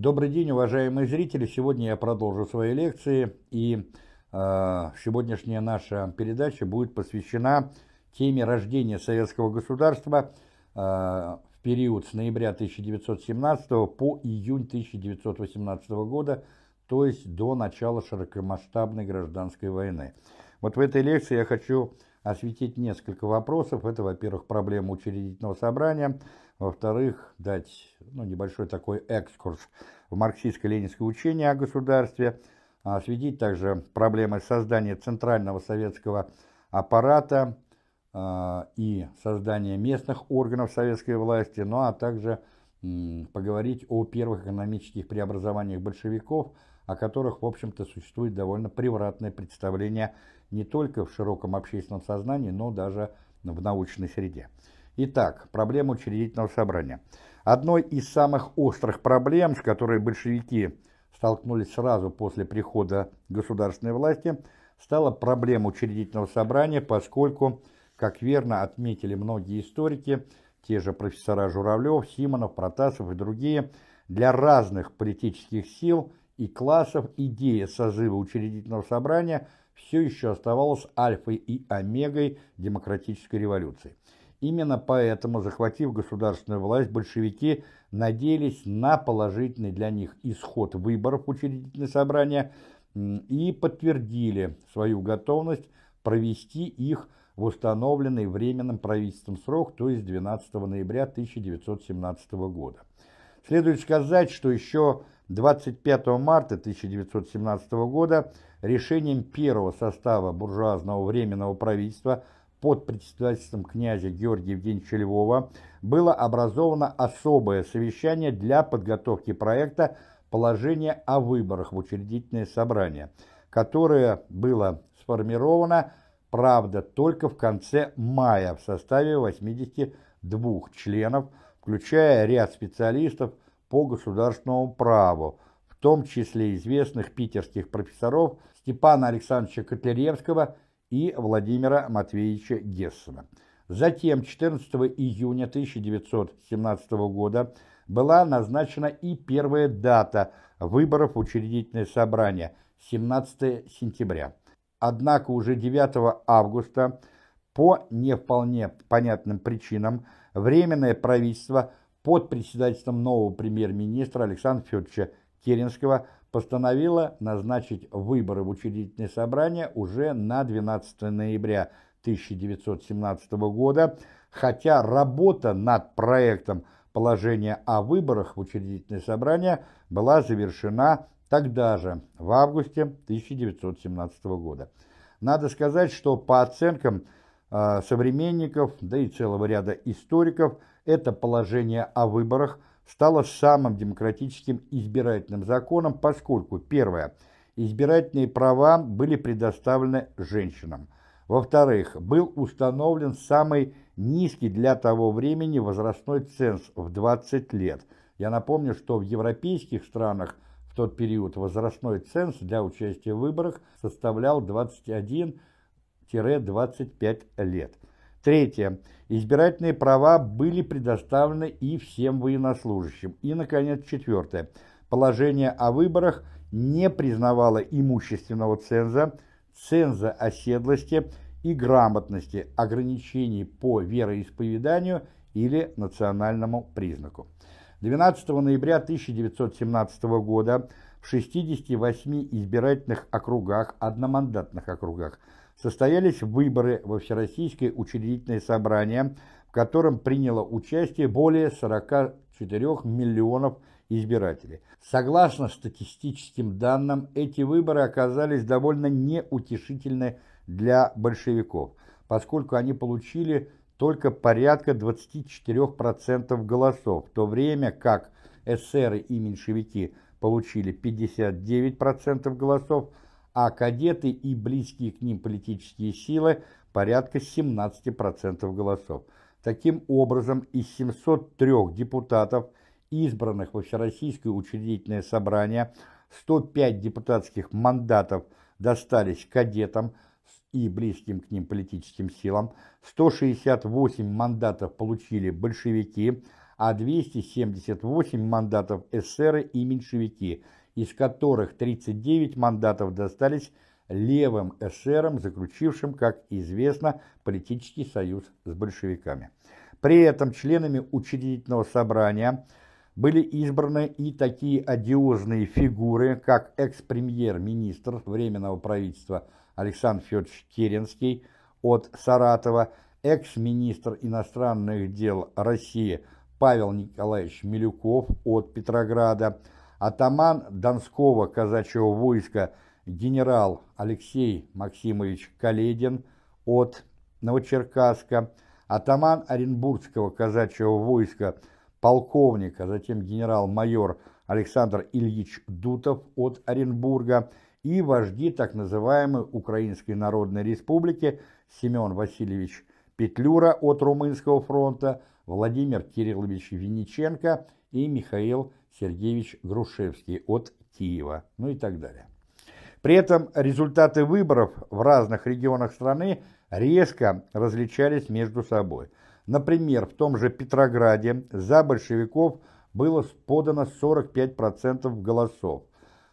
Добрый день, уважаемые зрители! Сегодня я продолжу свои лекции, и э, сегодняшняя наша передача будет посвящена теме рождения советского государства э, в период с ноября 1917 по июнь 1918 года, то есть до начала широкомасштабной гражданской войны. Вот в этой лекции я хочу осветить несколько вопросов. Это, во-первых, проблема учредительного собрания, во-вторых, дать ну, небольшой такой экскурс в марксистско-ленинское учение о государстве, осветить также проблемы создания центрального советского аппарата э, и создания местных органов советской власти, ну а также поговорить о первых экономических преобразованиях большевиков, о которых, в общем-то, существует довольно превратное представление не только в широком общественном сознании, но даже в научной среде. Итак, проблема учредительного собрания. Одной из самых острых проблем, с которой большевики столкнулись сразу после прихода государственной власти, стала проблема учредительного собрания, поскольку, как верно отметили многие историки, те же профессора Журавлев, Симонов, Протасов и другие, для разных политических сил и классов идея созыва учредительного собрания все еще оставалась альфой и омегой демократической революции. Именно поэтому, захватив государственную власть, большевики надеялись на положительный для них исход выборов в учредительное собрание и подтвердили свою готовность провести их в установленный временным правительством срок, то есть 12 ноября 1917 года. Следует сказать, что еще 25 марта 1917 года решением первого состава буржуазного временного правительства под председательством князя Георгия Евгеньевича Львова было образовано особое совещание для подготовки проекта положения о выборах в учредительное собрание, которое было сформировано, правда, только в конце мая в составе 82 членов, включая ряд специалистов по государственному праву, в том числе известных питерских профессоров Степана Александровича Котляревского Владимира Матвеевича Гессена. Затем 14 июня 1917 года была назначена и первая дата выборов в учредительное собрание – 17 сентября. Однако уже 9 августа по не вполне понятным причинам Временное правительство под председательством нового премьер-министра Александра Федоровича Керенского постановила назначить выборы в учредительное собрание уже на 12 ноября 1917 года, хотя работа над проектом положения о выборах в учредительное собрание была завершена тогда же, в августе 1917 года. Надо сказать, что по оценкам э, современников, да и целого ряда историков, это положение о выборах – стало самым демократическим избирательным законом, поскольку, первое, избирательные права были предоставлены женщинам. Во-вторых, был установлен самый низкий для того времени возрастной ценз в 20 лет. Я напомню, что в европейских странах в тот период возрастной ценз для участия в выборах составлял 21-25 лет. Третье. Избирательные права были предоставлены и всем военнослужащим. И, наконец, четвертое. Положение о выборах не признавало имущественного ценза, ценза оседлости и грамотности, ограничений по вероисповеданию или национальному признаку. 12 ноября 1917 года в 68 избирательных округах, одномандатных округах, состоялись выборы во Всероссийское учредительное собрание, в котором приняло участие более 44 миллионов избирателей. Согласно статистическим данным, эти выборы оказались довольно неутешительны для большевиков, поскольку они получили только порядка 24% голосов, в то время как эсеры и меньшевики получили 59% голосов, а кадеты и близкие к ним политические силы порядка 17% голосов. Таким образом, из 703 депутатов, избранных во Всероссийское учредительное собрание, 105 депутатских мандатов достались кадетам и близким к ним политическим силам, 168 мандатов получили большевики, а 278 мандатов эсеры и меньшевики, из которых 39 мандатов достались левым эсерам, заключившим, как известно, политический союз с большевиками. При этом членами учредительного собрания были избраны и такие одиозные фигуры, как экс-премьер-министр Временного правительства Александр Федорович Керенский от Саратова, экс-министр иностранных дел России Павел Николаевич Милюков от Петрограда, атаман Донского казачьего войска генерал Алексей Максимович Каледин от Новочеркасска, атаман Оренбургского казачьего войска полковник, а затем генерал-майор Александр Ильич Дутов от Оренбурга и вожди так называемой Украинской Народной Республики Семен Васильевич Петлюра от Румынского фронта, Владимир Кириллович Винниченко и Михаил Сергеевич Грушевский от Киева, ну и так далее. При этом результаты выборов в разных регионах страны резко различались между собой. Например, в том же Петрограде за большевиков было подано 45% голосов,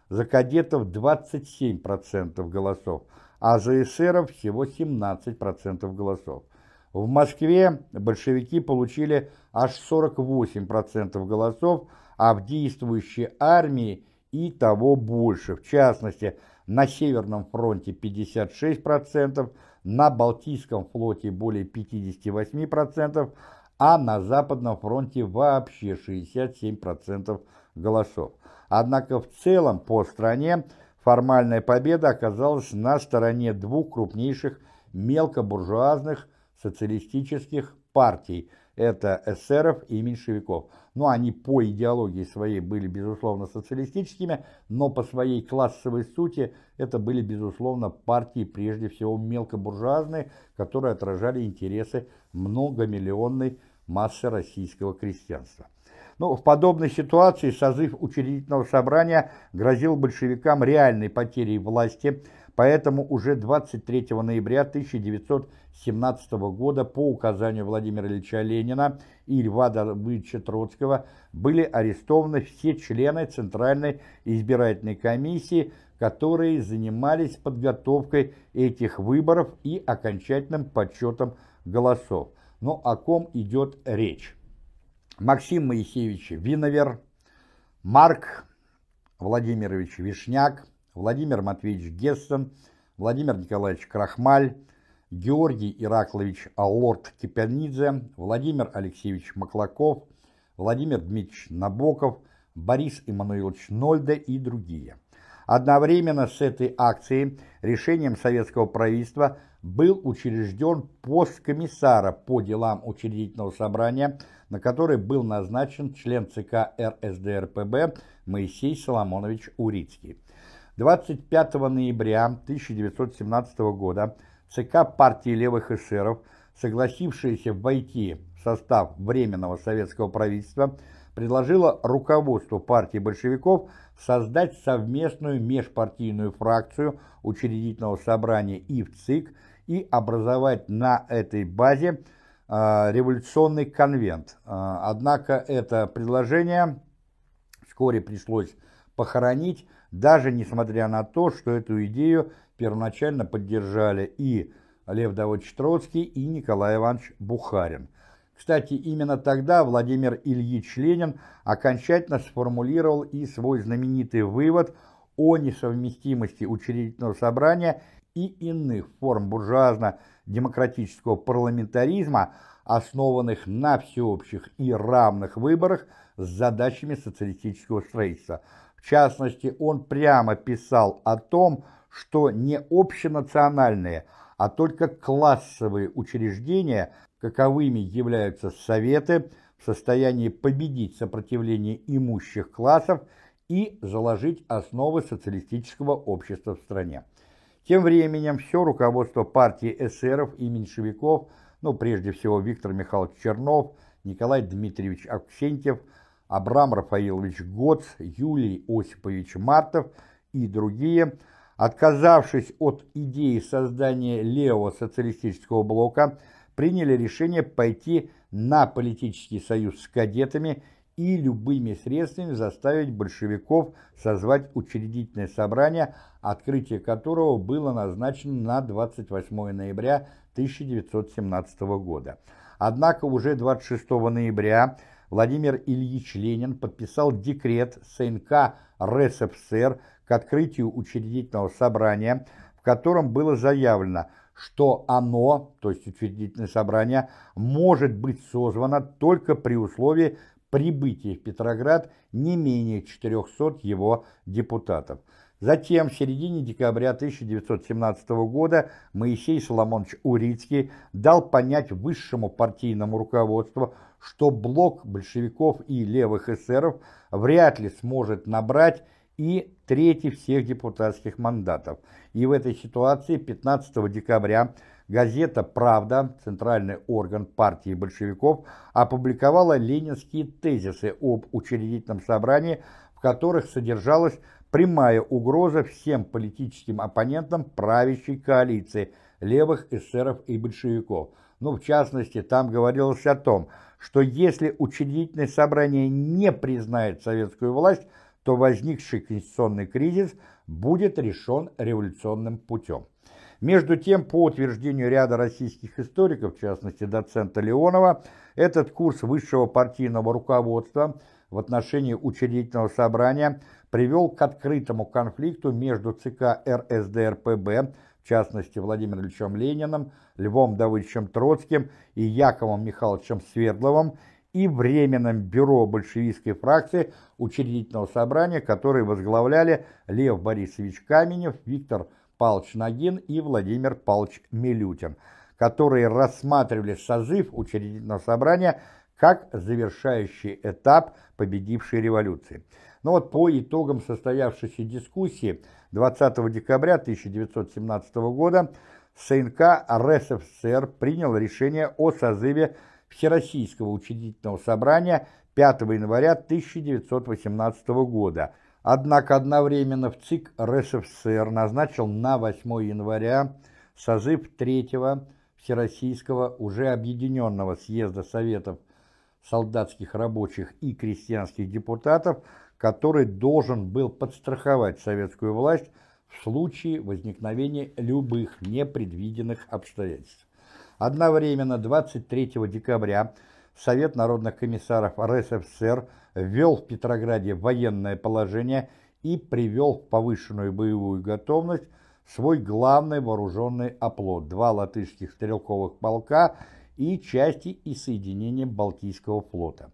за кадетов 27% голосов, а за эсеров всего 17% голосов. В Москве большевики получили аж 48% голосов, а в действующей армии и того больше. В частности, на Северном фронте 56%, на Балтийском флоте более 58%, а на Западном фронте вообще 67% голосов. Однако в целом по стране формальная победа оказалась на стороне двух крупнейших мелкобуржуазных социалистических партий – это эсеров и меньшевиков. Ну, они по идеологии своей были, безусловно, социалистическими, но по своей классовой сути это были, безусловно, партии, прежде всего, мелкобуржуазные, которые отражали интересы многомиллионной массы российского крестьянства. Ну, в подобной ситуации созыв учредительного собрания грозил большевикам реальной потерей власти, поэтому уже 23 ноября 1917 года по указанию Владимира Ильича Ленина и Льва Давыдовича Троцкого были арестованы все члены Центральной избирательной комиссии, которые занимались подготовкой этих выборов и окончательным подсчетом голосов. Но о ком идет речь? Максим Моисеевич Виновер, Марк Владимирович Вишняк, Владимир Матвеевич Гессен, Владимир Николаевич Крахмаль, Георгий Ираклович Аллорд Кипянидзе, Владимир Алексеевич Маклаков, Владимир Дмитриевич Набоков, Борис Иммануилович Нольде и другие. Одновременно с этой акцией решением советского правительства был учрежден пост комиссара по делам учредительного собрания – на который был назначен член ЦК РСДРПБ Моисей Соломонович Урицкий. 25 ноября 1917 года ЦК партии левых эсеров, согласившаяся войти в состав Временного советского правительства, предложила руководству партии большевиков создать совместную межпартийную фракцию учредительного собрания и в ЦИК и образовать на этой базе а, революционный конвент. А, однако это предложение вскоре пришлось похоронить, даже несмотря на то, что эту идею первоначально поддержали и Лев Давыдович Троцкий, и Николай Иванович Бухарин. Кстати, именно тогда Владимир Ильич Ленин окончательно сформулировал и свой знаменитый вывод о несовместимости учредительного собрания и иных форм буржуазно-демократического парламентаризма, основанных на всеобщих и равных выборах с задачами социалистического строительства. В частности, он прямо писал о том, что не общенациональные, а только классовые учреждения, каковыми являются советы, в состоянии победить сопротивление имущих классов и заложить основы социалистического общества в стране. Тем временем все руководство партии эсеров и меньшевиков, ну прежде всего Виктор Михайлович Чернов, Николай Дмитриевич Аксентьев, Абрам Рафаилович Гоц, Юлий Осипович Мартов и другие, отказавшись от идеи создания левого социалистического блока, приняли решение пойти на политический союз с кадетами и любыми средствами заставить большевиков созвать учредительное собрание, открытие которого было назначено на 28 ноября 1917 года. Однако уже 26 ноября Владимир Ильич Ленин подписал декрет СНК РСФСР к открытию учредительного собрания, в котором было заявлено, что оно, то есть учредительное собрание, может быть созвано только при условии прибытия в Петроград не менее 400 его депутатов. Затем, в середине декабря 1917 года, Моисей Соломонович Урицкий дал понять высшему партийному руководству, что блок большевиков и левых эсеров вряд ли сможет набрать и трети всех депутатских мандатов. И в этой ситуации 15 декабря газета «Правда», центральный орган партии большевиков, опубликовала ленинские тезисы об учредительном собрании, в которых содержалась прямая угроза всем политическим оппонентам правящей коалиции левых эсеров и большевиков. Ну, в частности, там говорилось о том, что если учредительное собрание не признает советскую власть, то возникший конституционный кризис будет решен революционным путем. Между тем, по утверждению ряда российских историков, в частности доцента Леонова, этот курс высшего партийного руководства в отношении учредительного собрания привел к открытому конфликту между ЦК РСДРПБ, в частности Владимиром Ильичем Лениным, Львом Давыдовичем Троцким и Яковом Михайловичем Свердловым и Временным бюро большевистской фракции учредительного собрания, которые возглавляли Лев Борисович Каменев, Виктор Павлович Нагин и Владимир Павлович Милютин, которые рассматривали созыв учредительного собрания как завершающий этап победившей революции. Но вот по итогам состоявшейся дискуссии 20 декабря 1917 года СНК РСФСР принял решение о созыве Всероссийского учредительного собрания 5 января 1918 года. Однако одновременно в ЦИК РСФСР назначил на 8 января созыв 3-го Всероссийского уже объединенного съезда Советов солдатских рабочих и крестьянских депутатов, который должен был подстраховать советскую власть в случае возникновения любых непредвиденных обстоятельств. Одновременно 23 декабря Совет народных комиссаров РСФСР ввел в Петрограде военное положение и привел в повышенную боевую готовность свой главный вооруженный оплот – два латышских стрелковых полка и части и соединения Балтийского флота.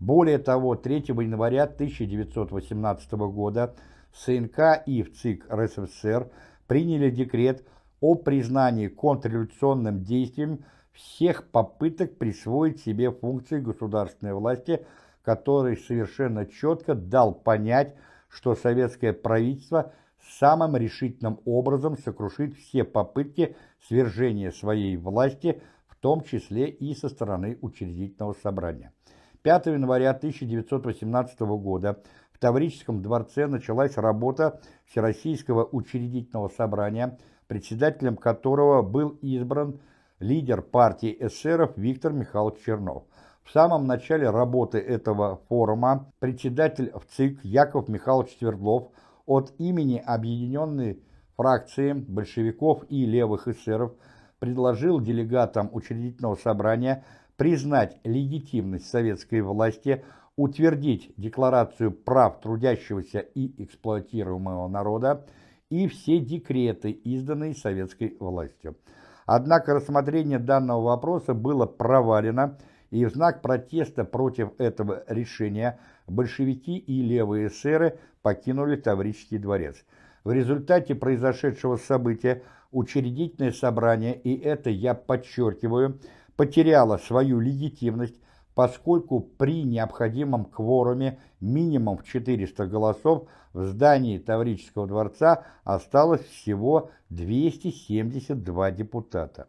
Более того, 3 января 1918 года СНК и в РСФСР приняли декрет о признании контрреволюционным действием всех попыток присвоить себе функции государственной власти, который совершенно четко дал понять, что советское правительство самым решительным образом сокрушит все попытки свержения своей власти, в том числе и со стороны учредительного собрания. 5 января 1918 года в Таврическом дворце началась работа Всероссийского учредительного собрания – председателем которого был избран лидер партии эсеров Виктор Михайлович Чернов. В самом начале работы этого форума председатель в ЦИК Яков Михайлович Свердлов от имени объединенной фракции большевиков и левых эсеров предложил делегатам учредительного собрания признать легитимность советской власти, утвердить Декларацию прав трудящегося и эксплуатируемого народа, и все декреты, изданные советской властью. Однако рассмотрение данного вопроса было провалено, и в знак протеста против этого решения большевики и левые эсеры покинули Таврический дворец. В результате произошедшего события учредительное собрание, и это я подчеркиваю, потеряло свою легитимность, поскольку при необходимом кворуме минимум в 400 голосов в здании Таврического дворца осталось всего 272 депутата.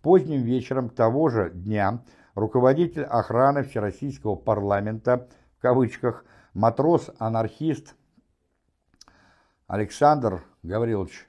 Поздним вечером того же дня руководитель охраны Всероссийского парламента, в кавычках, матрос-анархист Александр Гаврилович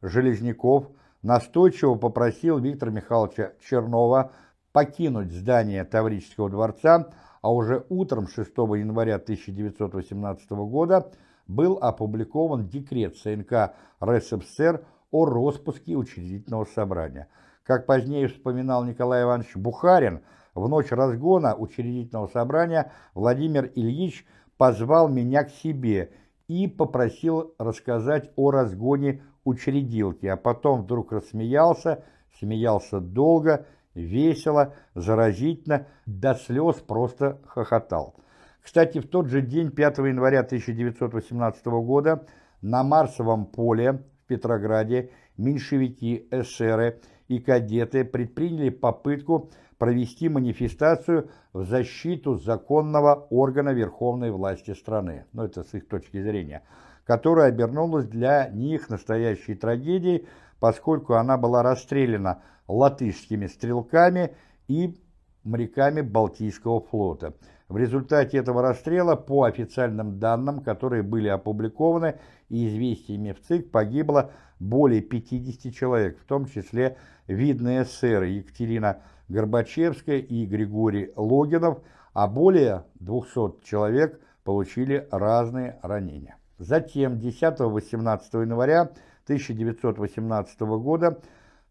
Железняков настойчиво попросил Виктора Михайловича Чернова покинуть здание Таврического дворца, а уже утром 6 января 1918 года был опубликован декрет ЦНК РСФСР о распуске учредительного собрания. Как позднее вспоминал Николай Иванович Бухарин, в ночь разгона учредительного собрания Владимир Ильич позвал меня к себе и попросил рассказать о разгоне учредилки, а потом вдруг рассмеялся, смеялся долго, весело, заразительно, до слез просто хохотал. Кстати, в тот же день, 5 января 1918 года, на Марсовом поле в Петрограде меньшевики, эсеры и кадеты предприняли попытку провести манифестацию в защиту законного органа верховной власти страны, ну это с их точки зрения, которая обернулась для них настоящей трагедией, поскольку она была расстреляна латышскими стрелками и моряками Балтийского флота. В результате этого расстрела, по официальным данным, которые были опубликованы и известиями в ЦИК, погибло более 50 человек, в том числе видные эсеры Екатерина Горбачевская и Григорий Логинов, а более 200 человек получили разные ранения. Затем 10-18 января 1918 года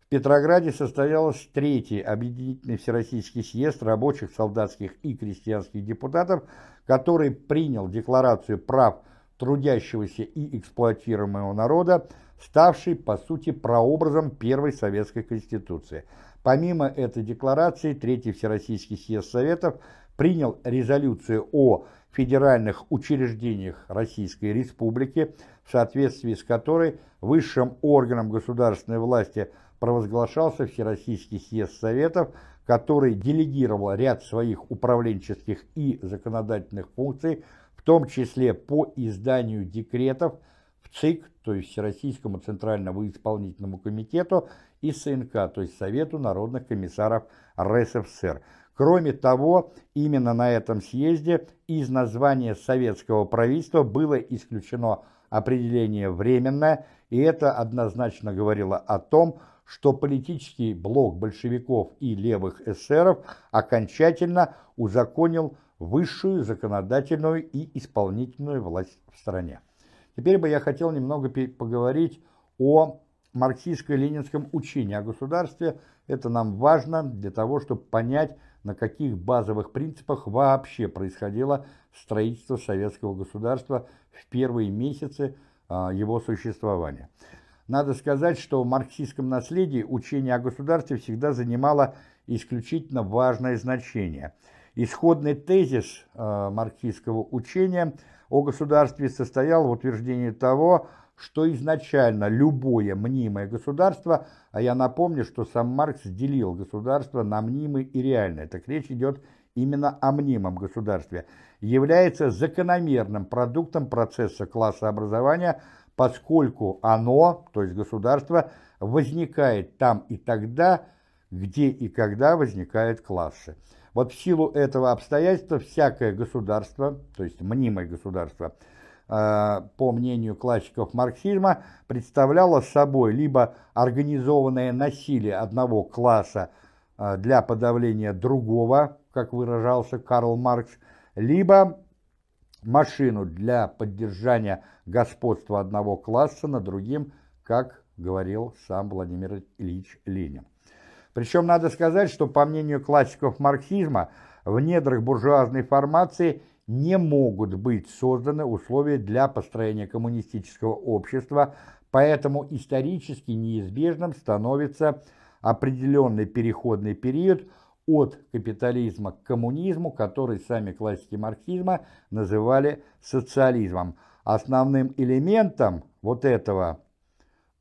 в Петрограде состоялся третий объединительный всероссийский съезд рабочих, солдатских и крестьянских депутатов, который принял Декларацию прав трудящегося и эксплуатируемого народа, ставший, по сути, прообразом первой советской конституции. Помимо этой декларации, Третий Всероссийский съезд Советов принял резолюцию о федеральных учреждениях Российской Республики, в соответствии с которой высшим органом государственной власти провозглашался Всероссийский съезд Советов, который делегировал ряд своих управленческих и законодательных функций, в том числе по изданию декретов в ЦИК, то есть Всероссийскому Центральному исполнительному комитету, и СНК, то есть Совету народных комиссаров РСФСР. Кроме того, именно на этом съезде из названия советского правительства было исключено определение «временное», и это однозначно говорило о том, что политический блок большевиков и левых эсеров окончательно узаконил высшую законодательную и исполнительную власть в стране. Теперь бы я хотел немного поговорить о марксистско-ленинском учении о государстве. Это нам важно для того, чтобы понять, на каких базовых принципах вообще происходило строительство советского государства в первые месяцы а, его существования. Надо сказать, что в марксистском наследии учение о государстве всегда занимало исключительно важное значение. Исходный тезис э, марксистского учения о государстве состоял в утверждении того, что изначально любое мнимое государство, а я напомню, что сам Маркс делил государство на мнимые и реальные, так речь идет именно о мнимом государстве, является закономерным продуктом процесса классообразования, поскольку оно, то есть государство, возникает там и тогда, где и когда возникают классы. Вот в силу этого обстоятельства всякое государство, то есть мнимое государство, Э, по мнению классиков марксизма, представляло собой либо организованное насилие одного класса э, для подавления другого, как выражался Карл Маркс, либо машину для поддержания господства одного класса над другим, как говорил сам Владимир Ильич Ленин. Причем надо сказать, что по мнению классиков марксизма, в недрах буржуазной формации – не могут быть созданы условия для построения коммунистического общества, поэтому исторически неизбежным становится определенный переходный период от капитализма к коммунизму, который сами классики марксизма называли социализмом. Основным элементом вот этого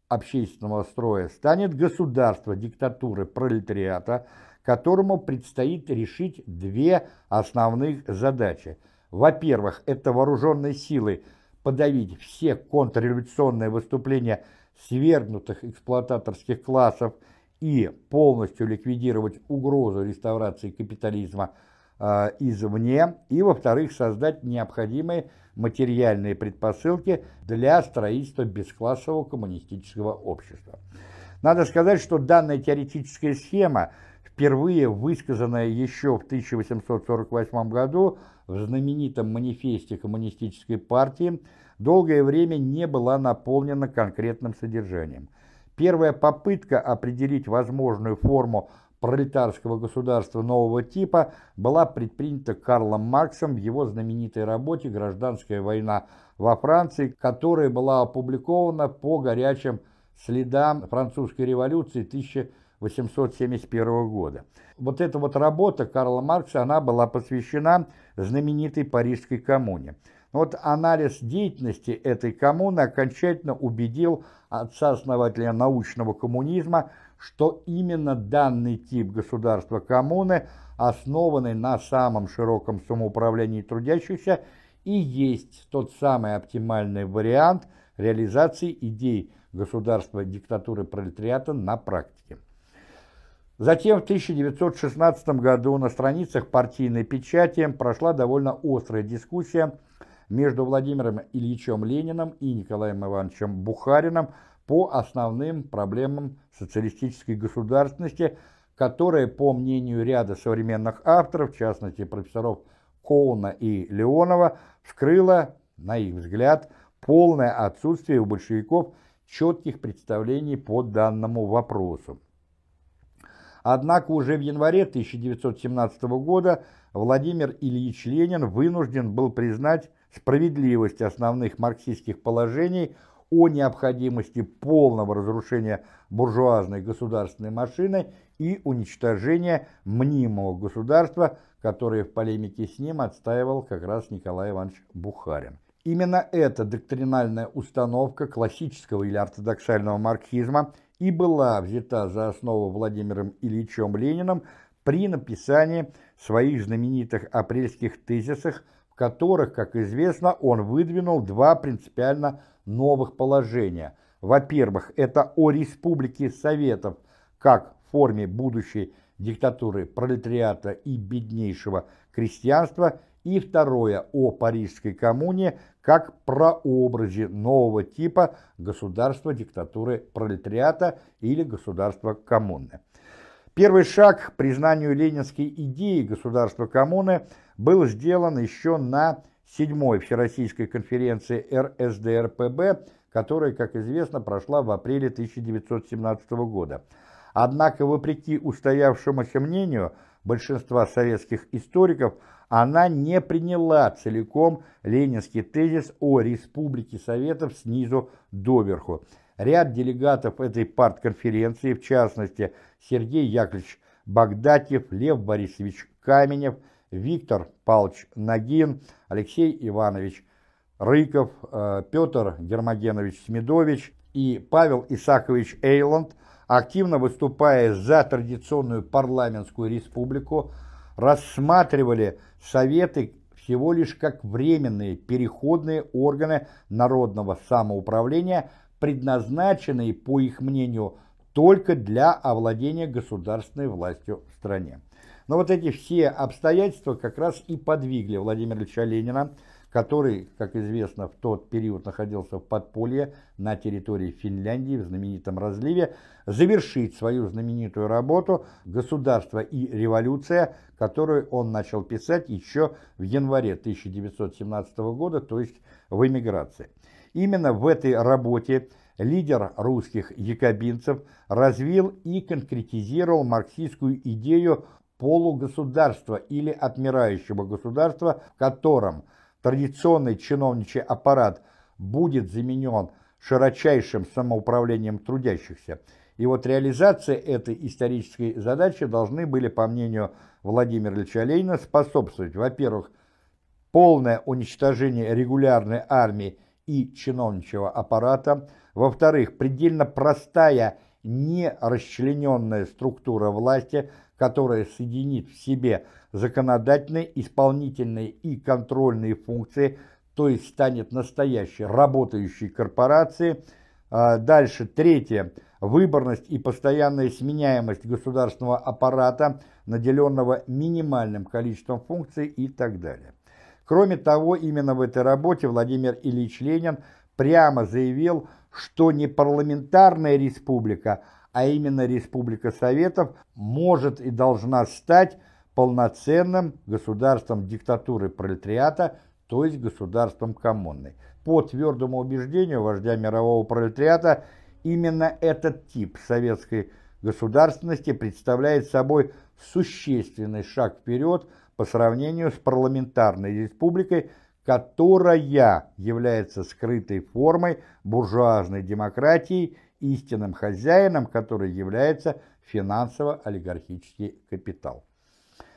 общественного строя станет государство диктатуры пролетариата, которому предстоит решить две основных задачи – во-первых, это вооруженные силы подавить все контрреволюционные выступления свергнутых эксплуататорских классов и полностью ликвидировать угрозу реставрации капитализма э, извне, и, во-вторых, создать необходимые материальные предпосылки для строительства бесклассового коммунистического общества. Надо сказать, что данная теоретическая схема впервые высказанное еще в 1848 году в знаменитом манифесте Коммунистической партии, долгое время не была наполнена конкретным содержанием. Первая попытка определить возможную форму пролетарского государства нового типа была предпринята Карлом Марксом в его знаменитой работе «Гражданская война во Франции», которая была опубликована по горячим следам французской революции 1871 года. Вот эта вот работа Карла Маркса, она была посвящена знаменитой Парижской коммуне. Вот анализ деятельности этой коммуны окончательно убедил отца-основателя научного коммунизма, что именно данный тип государства коммуны, основанный на самом широком самоуправлении трудящихся, и есть тот самый оптимальный вариант реализации идей государства диктатуры пролетариата на практике. Затем в 1916 году на страницах партийной печати прошла довольно острая дискуссия между Владимиром Ильичем Лениным и Николаем Ивановичем Бухарином по основным проблемам социалистической государственности, которая, по мнению ряда современных авторов, в частности профессоров Коуна и Леонова, вскрыла, на их взгляд, полное отсутствие у большевиков четких представлений по данному вопросу. Однако уже в январе 1917 года Владимир Ильич Ленин вынужден был признать справедливость основных марксистских положений о необходимости полного разрушения буржуазной государственной машины и уничтожения мнимого государства, которое в полемике с ним отстаивал как раз Николай Иванович Бухарин. Именно эта доктринальная установка классического или ортодоксального марксизма и была взята за основу Владимиром Ильичем Лениным при написании своих знаменитых апрельских тезисах, в которых, как известно, он выдвинул два принципиально новых положения. Во-первых, это о республике Советов как форме будущей диктатуры пролетариата и беднейшего крестьянства – и второе о Парижской коммуне как прообразе нового типа государства диктатуры пролетариата или государства коммуны. Первый шаг к признанию ленинской идеи государства коммуны был сделан еще на седьмой Всероссийской конференции РСДРПБ, которая, как известно, прошла в апреле 1917 года. Однако, вопреки устоявшемуся мнению большинства советских историков, она не приняла целиком ленинский тезис о республике Советов снизу доверху. Ряд делегатов этой партконференции, в частности Сергей Яковлевич Богдатьев, Лев Борисович Каменев, Виктор Павлович Нагин, Алексей Иванович Рыков, э, Петр Гермогенович Смедович и Павел Исакович Эйланд, активно выступая за традиционную парламентскую республику, рассматривали Советы всего лишь как временные переходные органы народного самоуправления, предназначенные, по их мнению, только для овладения государственной властью в стране. Но вот эти все обстоятельства как раз и подвигли Владимира Ильича Ленина который, как известно, в тот период находился в подполье на территории Финляндии в знаменитом разливе, завершить свою знаменитую работу «Государство и революция», которую он начал писать еще в январе 1917 года, то есть в эмиграции. Именно в этой работе лидер русских якобинцев развил и конкретизировал марксистскую идею полугосударства или отмирающего государства, в котором – традиционный чиновничий аппарат будет заменен широчайшим самоуправлением трудящихся. И вот реализация этой исторической задачи должны были, по мнению Владимира Ильича Ленина, способствовать, во-первых, полное уничтожение регулярной армии и чиновничьего аппарата, во-вторых, предельно простая нерасчлененная структура власти, которая соединит в себе законодательные, исполнительные и контрольные функции, то есть станет настоящей работающей корпорацией. А, дальше, третье, выборность и постоянная сменяемость государственного аппарата, наделенного минимальным количеством функций и так далее. Кроме того, именно в этой работе Владимир Ильич Ленин прямо заявил, что не парламентарная республика, а именно Республика Советов, может и должна стать полноценным государством диктатуры пролетариата, то есть государством коммуны. По твердому убеждению вождя мирового пролетариата, именно этот тип советской государственности представляет собой существенный шаг вперед по сравнению с парламентарной республикой, которая является скрытой формой буржуазной демократии, истинным хозяином которой является финансово-олигархический капитал.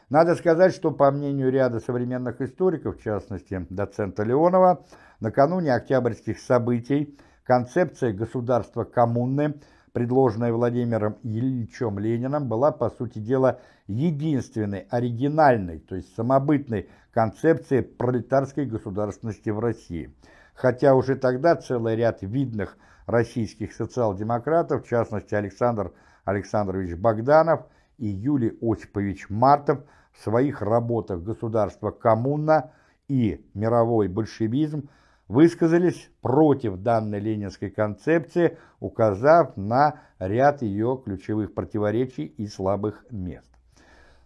Надо сказать, что по мнению ряда современных историков, в частности доцента Леонова, накануне октябрьских событий концепция государства коммуны, предложенная Владимиром Ильичем Лениным, была, по сути дела, единственной, оригинальной, то есть самобытной концепцией пролетарской государственности в России. Хотя уже тогда целый ряд видных российских социал-демократов, в частности Александр Александрович Богданов и Юлий Осипович Мартов, в своих работах «Государство коммуна» и «Мировой большевизм» высказались против данной ленинской концепции, указав на ряд ее ключевых противоречий и слабых мест.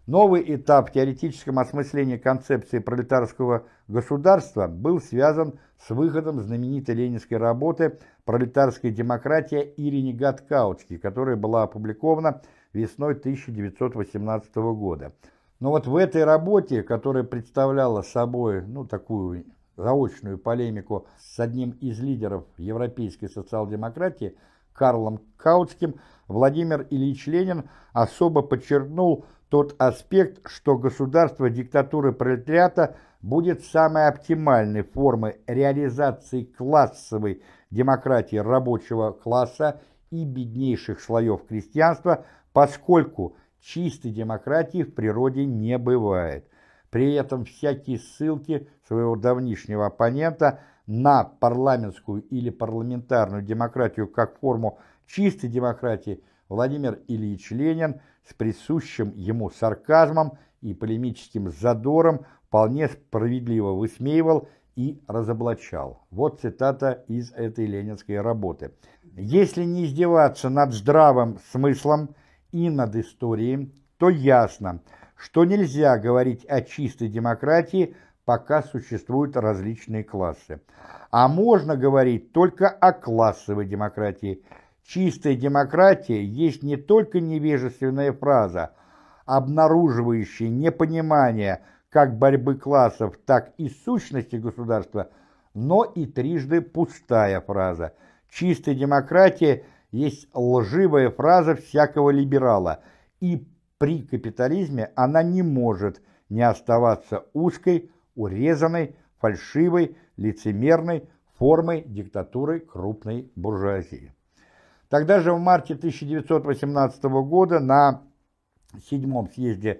Новый этап в теоретическом осмыслении концепции пролетарского государства был связан с выходом знаменитой ленинской работы «Пролетарская демократия» и «Ренегат Каутский», которая была опубликована весной 1918 года. Но вот в этой работе, которая представляла собой ну, такую заочную полемику с одним из лидеров европейской социал-демократии, Карлом Каутским, Владимир Ильич Ленин особо подчеркнул тот аспект, что государство диктатуры пролетариата будет самой оптимальной формой реализации классовой демократии рабочего класса и беднейших слоев крестьянства, поскольку чистой демократии в природе не бывает. При этом всякие ссылки своего давнишнего оппонента на парламентскую или парламентарную демократию как форму чистой демократии Владимир Ильич Ленин с присущим ему сарказмом и полемическим задором вполне справедливо высмеивал и разоблачал. Вот цитата из этой ленинской работы. «Если не издеваться над здравым смыслом и над историей, то ясно, что нельзя говорить о чистой демократии, пока существуют различные классы. А можно говорить только о классовой демократии. Чистая демократия есть не только невежественная фраза, обнаруживающая непонимание как борьбы классов, так и сущности государства, но и трижды пустая фраза. Чистая демократия есть лживая фраза всякого либерала, и при капитализме она не может не оставаться узкой, урезанной, фальшивой, лицемерной формой диктатуры крупной буржуазии. Тогда же в марте 1918 года на седьмом съезде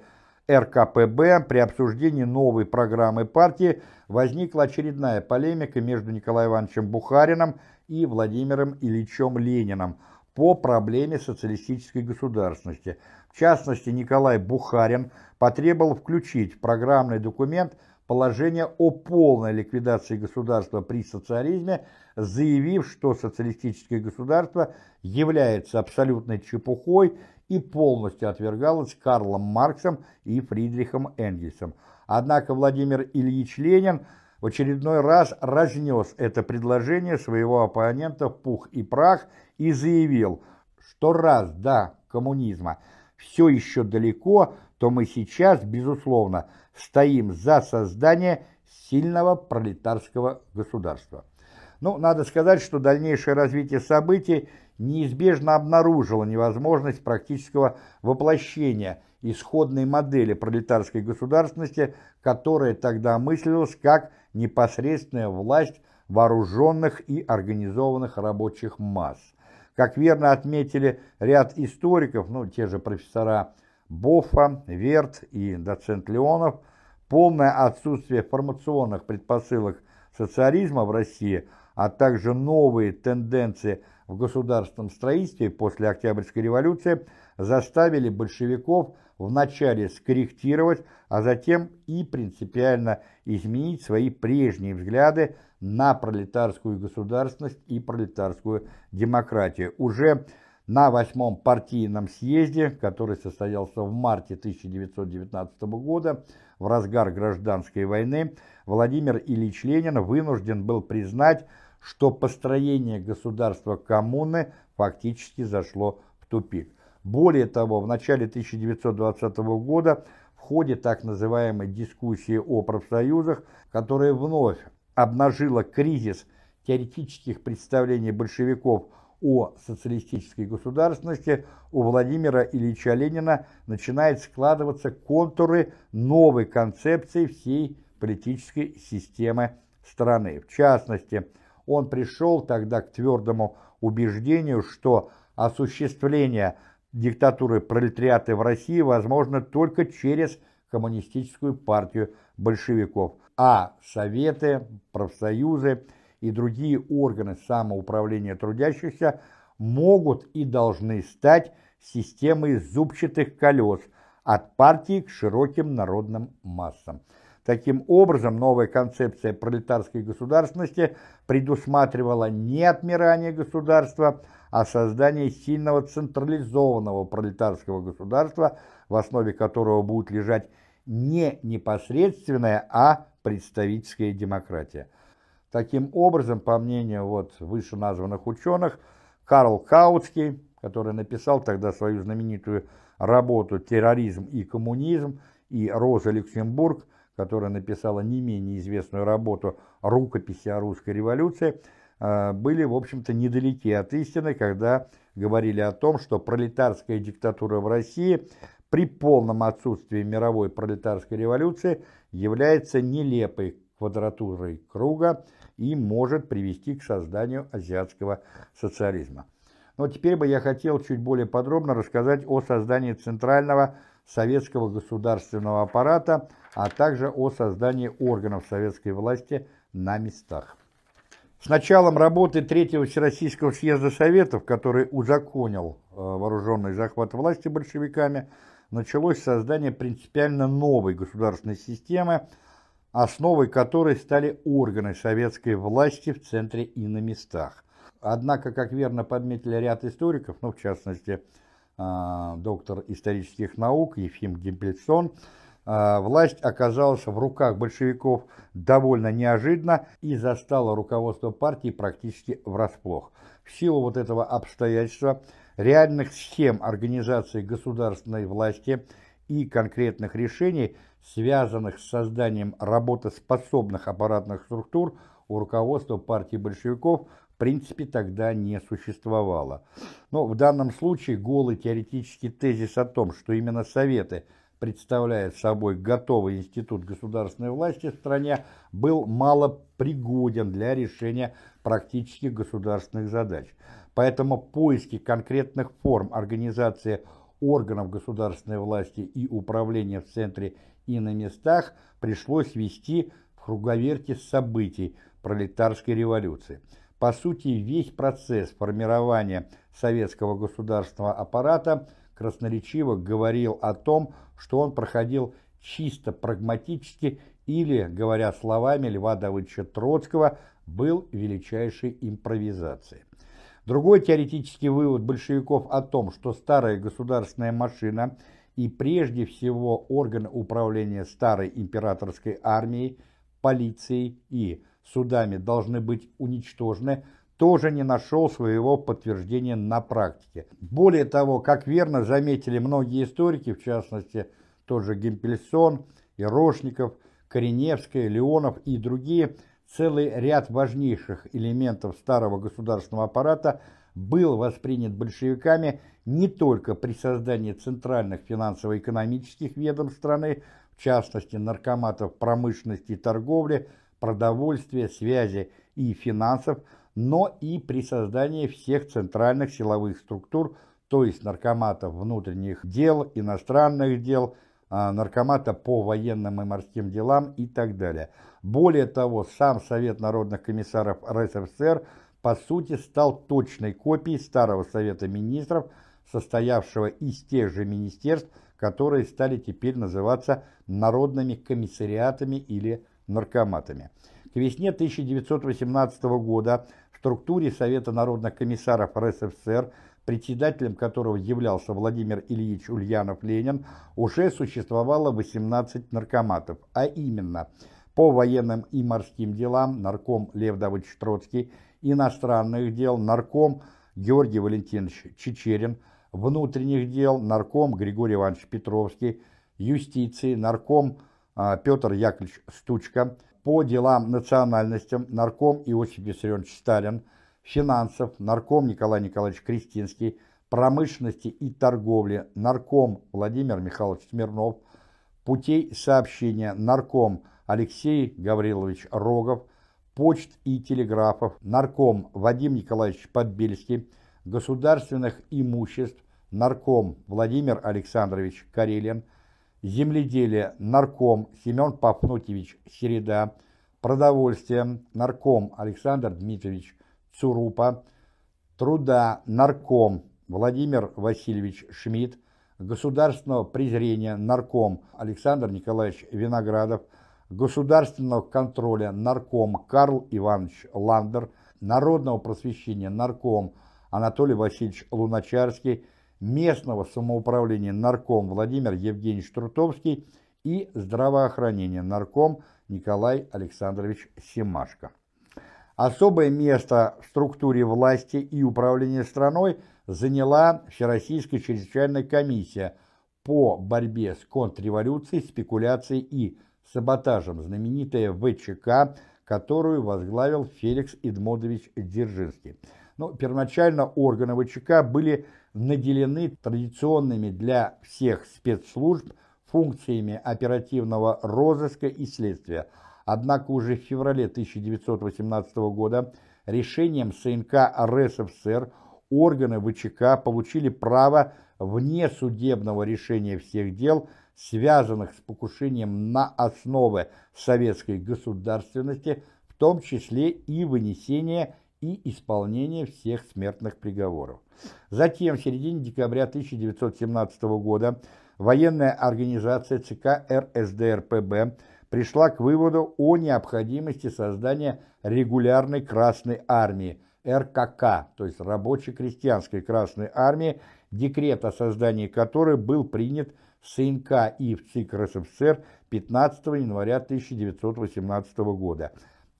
РКПБ при обсуждении новой программы партии возникла очередная полемика между Николаем Ивановичем Бухарином и Владимиром Ильичем Лениным по проблеме социалистической государственности. В частности, Николай Бухарин потребовал включить в программный документ положение о полной ликвидации государства при социализме, заявив, что социалистическое государство является абсолютной чепухой и полностью отвергалось Карлом Марксом и Фридрихом Энгельсом. Однако Владимир Ильич Ленин в очередной раз разнес это предложение своего оппонента в пух и прах и заявил, что раз до коммунизма все еще далеко, то мы сейчас, безусловно, стоим за создание сильного пролетарского государства. Ну, надо сказать, что дальнейшее развитие событий неизбежно обнаружило невозможность практического воплощения исходной модели пролетарской государственности, которая тогда мыслилась как непосредственная власть вооруженных и организованных рабочих масс. Как верно отметили ряд историков, ну, те же профессора Боффа, Верт и доцент Леонов, полное отсутствие формационных предпосылок социализма в России, а также новые тенденции в государственном строительстве после Октябрьской революции заставили большевиков вначале скорректировать, а затем и принципиально изменить свои прежние взгляды на пролетарскую государственность и пролетарскую демократию. Уже На восьмом партийном съезде, который состоялся в марте 1919 года, в разгар гражданской войны, Владимир Ильич Ленин вынужден был признать, что построение государства коммуны фактически зашло в тупик. Более того, в начале 1920 года в ходе так называемой дискуссии о профсоюзах, которая вновь обнажила кризис теоретических представлений большевиков о социалистической государственности, у Владимира Ильича Ленина начинают складываться контуры новой концепции всей политической системы страны. В частности, он пришел тогда к твердому убеждению, что осуществление диктатуры пролетариата в России возможно только через коммунистическую партию большевиков, а советы, профсоюзы и другие органы самоуправления трудящихся могут и должны стать системой зубчатых колес от партии к широким народным массам. Таким образом, новая концепция пролетарской государственности предусматривала не отмирание государства, а создание сильного централизованного пролетарского государства, в основе которого будет лежать не непосредственная, а представительская демократия. Таким образом, по мнению вот вышеназванных ученых, Карл Каутский, который написал тогда свою знаменитую работу «Терроризм и коммунизм», и Роза Люксембург, которая написала не менее известную работу «Рукописи о русской революции», э, были, в общем-то, недалеки от истины, когда говорили о том, что пролетарская диктатура в России при полном отсутствии мировой пролетарской революции является нелепой квадратурой круга и может привести к созданию азиатского социализма. Но теперь бы я хотел чуть более подробно рассказать о создании центрального советского государственного аппарата, а также о создании органов советской власти на местах. С началом работы Третьего Всероссийского съезда Советов, который узаконил э, вооруженный захват власти большевиками, началось создание принципиально новой государственной системы, основой которой стали органы советской власти в центре и на местах. Однако, как верно подметили ряд историков, ну, в частности, а, доктор исторических наук Ефим Гимпельсон, а, власть оказалась в руках большевиков довольно неожиданно и застала руководство партии практически врасплох. В силу вот этого обстоятельства реальных схем организации государственной власти и конкретных решений, связанных с созданием работоспособных аппаратных структур, у руководства партии большевиков в принципе тогда не существовало. Но в данном случае голый теоретический тезис о том, что именно Советы представляют собой готовый институт государственной власти в стране, был мало пригоден для решения практических государственных задач. Поэтому поиски конкретных форм организации органов государственной власти и управления в центре и на местах пришлось вести в круговерте событий пролетарской революции. По сути, весь процесс формирования советского государственного аппарата красноречиво говорил о том, что он проходил чисто прагматически или, говоря словами Льва Давыдовича Троцкого, был величайшей импровизацией. Другой теоретический вывод большевиков о том, что старая государственная машина и прежде всего органы управления старой императорской армией, полицией и судами должны быть уничтожены, тоже не нашел своего подтверждения на практике. Более того, как верно заметили многие историки, в частности тот же Гемпельсон, Ирошников, Кореневская, Леонов и другие – целый ряд важнейших элементов старого государственного аппарата был воспринят большевиками не только при создании центральных финансово-экономических ведомств страны, в частности наркоматов промышленности и торговли, продовольствия, связи и финансов, но и при создании всех центральных силовых структур, то есть наркоматов внутренних дел, иностранных дел, а, наркомата по военным и морским делам и так далее. Более того, сам Совет народных комиссаров РСФСР по сути стал точной копией старого Совета министров, состоявшего из тех же министерств, которые стали теперь называться народными комиссариатами или наркоматами. К весне 1918 года в структуре Совета народных комиссаров РСФСР председателем которого являлся Владимир Ильич Ульянов-Ленин, уже существовало 18 наркоматов, а именно по военным и морским делам нарком Лев Давыдович Троцкий, иностранных дел нарком Георгий Валентинович Чечерин, внутренних дел нарком Григорий Иванович Петровский, юстиции нарком а, Петр Яковлевич Стучка, по делам национальностям нарком Иосиф Виссарионович Сталин, финансов нарком Николай Николаевич Кристинский, промышленности и торговли нарком Владимир Михайлович Смирнов, путей сообщения нарком Алексей Гаврилович Рогов, почт и телеграфов нарком Вадим Николаевич Подбельский, государственных имуществ нарком Владимир Александрович Карелин, земледелие нарком Семен Пафнутьевич Середа, продовольствие нарком Александр Дмитриевич Цурупа, труда нарком Владимир Васильевич Шмидт, государственного презрения нарком Александр Николаевич Виноградов, государственного контроля нарком Карл Иванович Ландер, народного просвещения нарком Анатолий Васильевич Луначарский, местного самоуправления нарком Владимир Евгеньевич Трутовский и здравоохранения нарком Николай Александрович Семашко. Особое место в структуре власти и управления страной заняла Всероссийская чрезвычайная комиссия по борьбе с контрреволюцией, спекуляцией и саботажем, знаменитая ВЧК, которую возглавил Феликс Эдмодович Дзержинский. Но ну, первоначально органы ВЧК были наделены традиционными для всех спецслужб функциями оперативного розыска и следствия. Однако уже в феврале 1918 года решением СНК РСФСР органы ВЧК получили право вне судебного решения всех дел, связанных с покушением на основы советской государственности, в том числе и вынесение и исполнение всех смертных приговоров. Затем, в середине декабря 1917 года, военная организация ЦК РСДРПБ пришла к выводу о необходимости создания регулярной Красной Армии, РКК, то есть Рабоче-крестьянской Красной Армии, декрет о создании которой был принят в СНК и в ЦИК РСФСР 15 января 1918 года.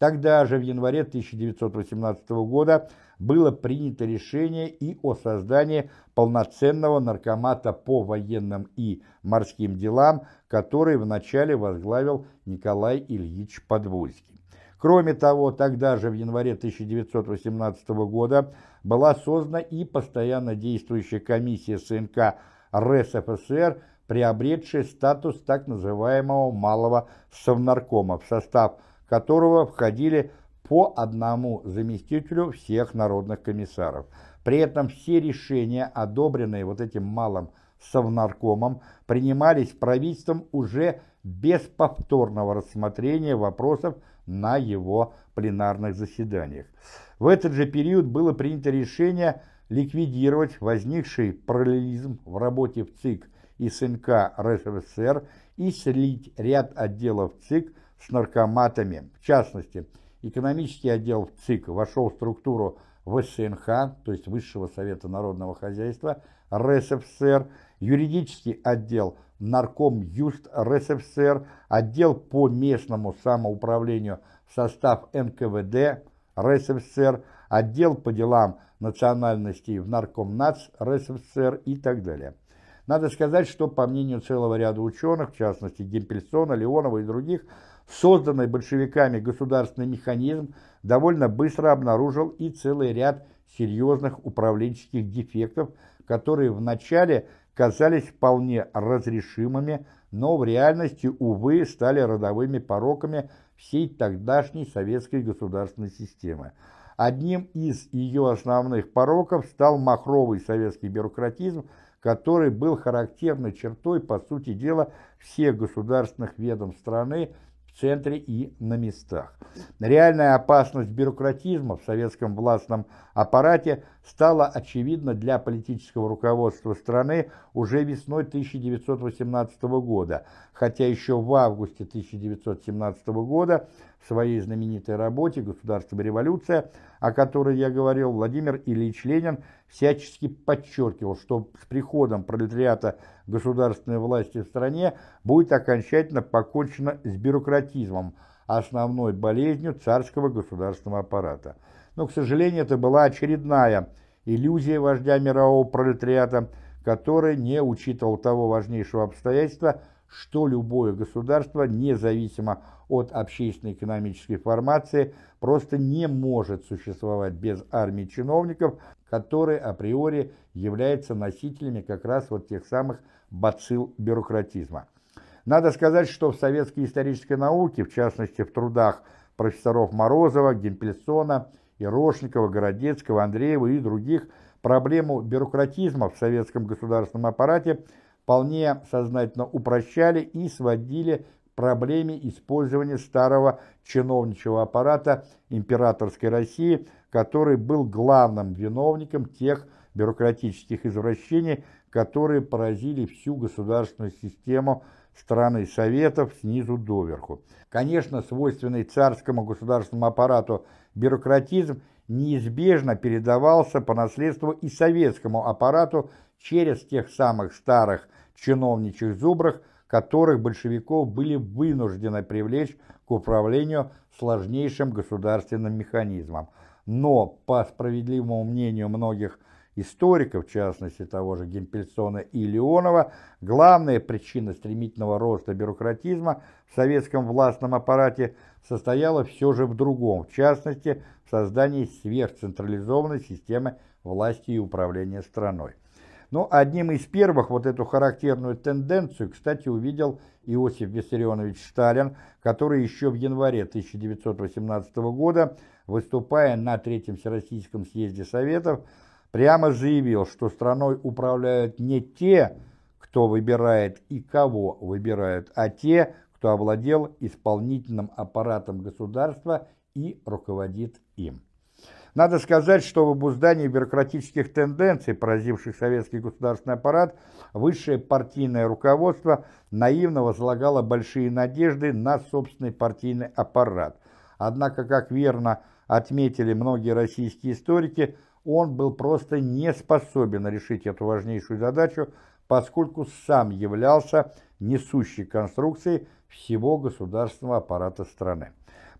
Тогда же, в январе 1918 года, было принято решение и о создании полноценного наркомата по военным и морским делам, который вначале возглавил Николай Ильич Подвольский. Кроме того, тогда же, в январе 1918 года, была создана и постоянно действующая комиссия СНК РСФСР, приобретшая статус так называемого малого совнаркома, в состав которого входили по одному заместителю всех народных комиссаров. При этом все решения, одобренные вот этим малым совнаркомом, принимались правительством уже без повторного рассмотрения вопросов на его пленарных заседаниях. В этот же период было принято решение ликвидировать возникший параллелизм в работе в ЦИК и СНК РСФСР и слить ряд отделов ЦИК с наркоматами. В частности, экономический отдел ЦИК вошел в структуру ВСНХ, то есть Высшего Совета Народного Хозяйства РСФСР, юридический отдел Нарком Юст РСФСР, отдел по местному самоуправлению в состав НКВД РСФСР, отдел по делам национальностей в Наркомнац РСФСР и так далее. Надо сказать, что по мнению целого ряда ученых, в частности Гемпельсона, Леонова и других, Созданный большевиками государственный механизм довольно быстро обнаружил и целый ряд серьезных управленческих дефектов, которые вначале казались вполне разрешимыми, но в реальности, увы, стали родовыми пороками всей тогдашней советской государственной системы. Одним из ее основных пороков стал махровый советский бюрократизм, который был характерной чертой, по сути дела, всех государственных ведомств страны в центре и на местах. Реальная опасность бюрократизма в советском властном аппарате стало очевидно для политического руководства страны уже весной 1918 года, хотя еще в августе 1917 года в своей знаменитой работе «Государство и революция», о которой я говорил, Владимир Ильич Ленин всячески подчеркивал, что с приходом пролетариата государственной власти в стране будет окончательно покончено с бюрократизмом, основной болезнью царского государственного аппарата. Но, к сожалению, это была очередная иллюзия вождя мирового пролетариата, который не учитывал того важнейшего обстоятельства, что любое государство, независимо от общественно-экономической формации, просто не может существовать без армии чиновников, которые априори являются носителями как раз вот тех самых бацилл бюрократизма. Надо сказать, что в советской исторической науке, в частности в трудах профессоров Морозова, Гемпельсона, Ирошникова, Городецкого, Андреева и других, проблему бюрократизма в советском государственном аппарате вполне сознательно упрощали и сводили к проблеме использования старого чиновничьего аппарата императорской России, который был главным виновником тех бюрократических извращений, которые поразили всю государственную систему страны Советов снизу доверху. Конечно, свойственный царскому государственному аппарату бюрократизм неизбежно передавался по наследству и советскому аппарату через тех самых старых чиновничьих зубрах, которых большевиков были вынуждены привлечь к управлению сложнейшим государственным механизмом. Но, по справедливому мнению многих историков, в частности того же Гемпельсона и Леонова, главная причина стремительного роста бюрократизма в советском властном аппарате состояла все же в другом, в частности в создании сверхцентрализованной системы власти и управления страной. Но одним из первых вот эту характерную тенденцию, кстати, увидел Иосиф Виссарионович Сталин, который еще в январе 1918 года, выступая на Третьем Всероссийском съезде Советов, прямо заявил, что страной управляют не те, кто выбирает и кого выбирают, а те, кто овладел исполнительным аппаратом государства и руководит им. Надо сказать, что в обуздании бюрократических тенденций, поразивших советский государственный аппарат, высшее партийное руководство наивно возлагало большие надежды на собственный партийный аппарат. Однако, как верно отметили многие российские историки, он был просто не способен решить эту важнейшую задачу, поскольку сам являлся несущей конструкцией всего государственного аппарата страны.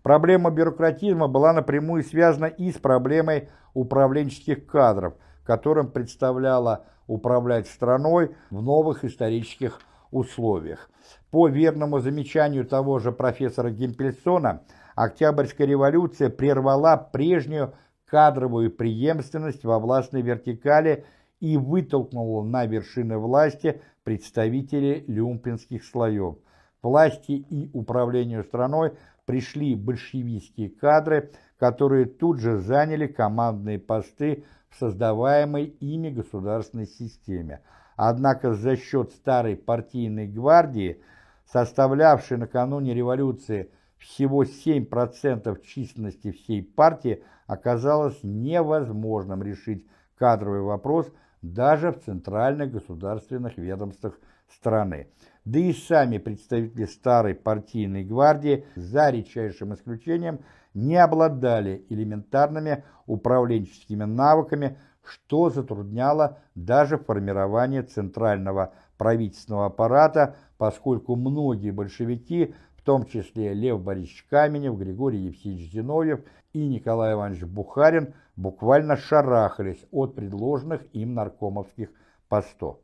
Проблема бюрократизма была напрямую связана и с проблемой управленческих кадров, которым представляло управлять страной в новых исторических условиях. По верному замечанию того же профессора Гимпельсона, Октябрьская революция прервала прежнюю кадровую преемственность во властной вертикали и вытолкнула на вершины власти представителей люмпинских слоев. Власти и управлению страной пришли большевистские кадры, которые тут же заняли командные посты в создаваемой ими государственной системе. Однако за счет старой партийной гвардии, составлявшей накануне революции всего 7% численности всей партии, оказалось невозможным решить кадровый вопрос даже в центральных государственных ведомствах страны. Да и сами представители старой партийной гвардии, за редчайшим исключением, не обладали элементарными управленческими навыками, что затрудняло даже формирование центрального правительственного аппарата, поскольку многие большевики в том числе Лев Борисович Каменев, Григорий Евсеевич Зиновьев и Николай Иванович Бухарин, буквально шарахались от предложенных им наркомовских постов.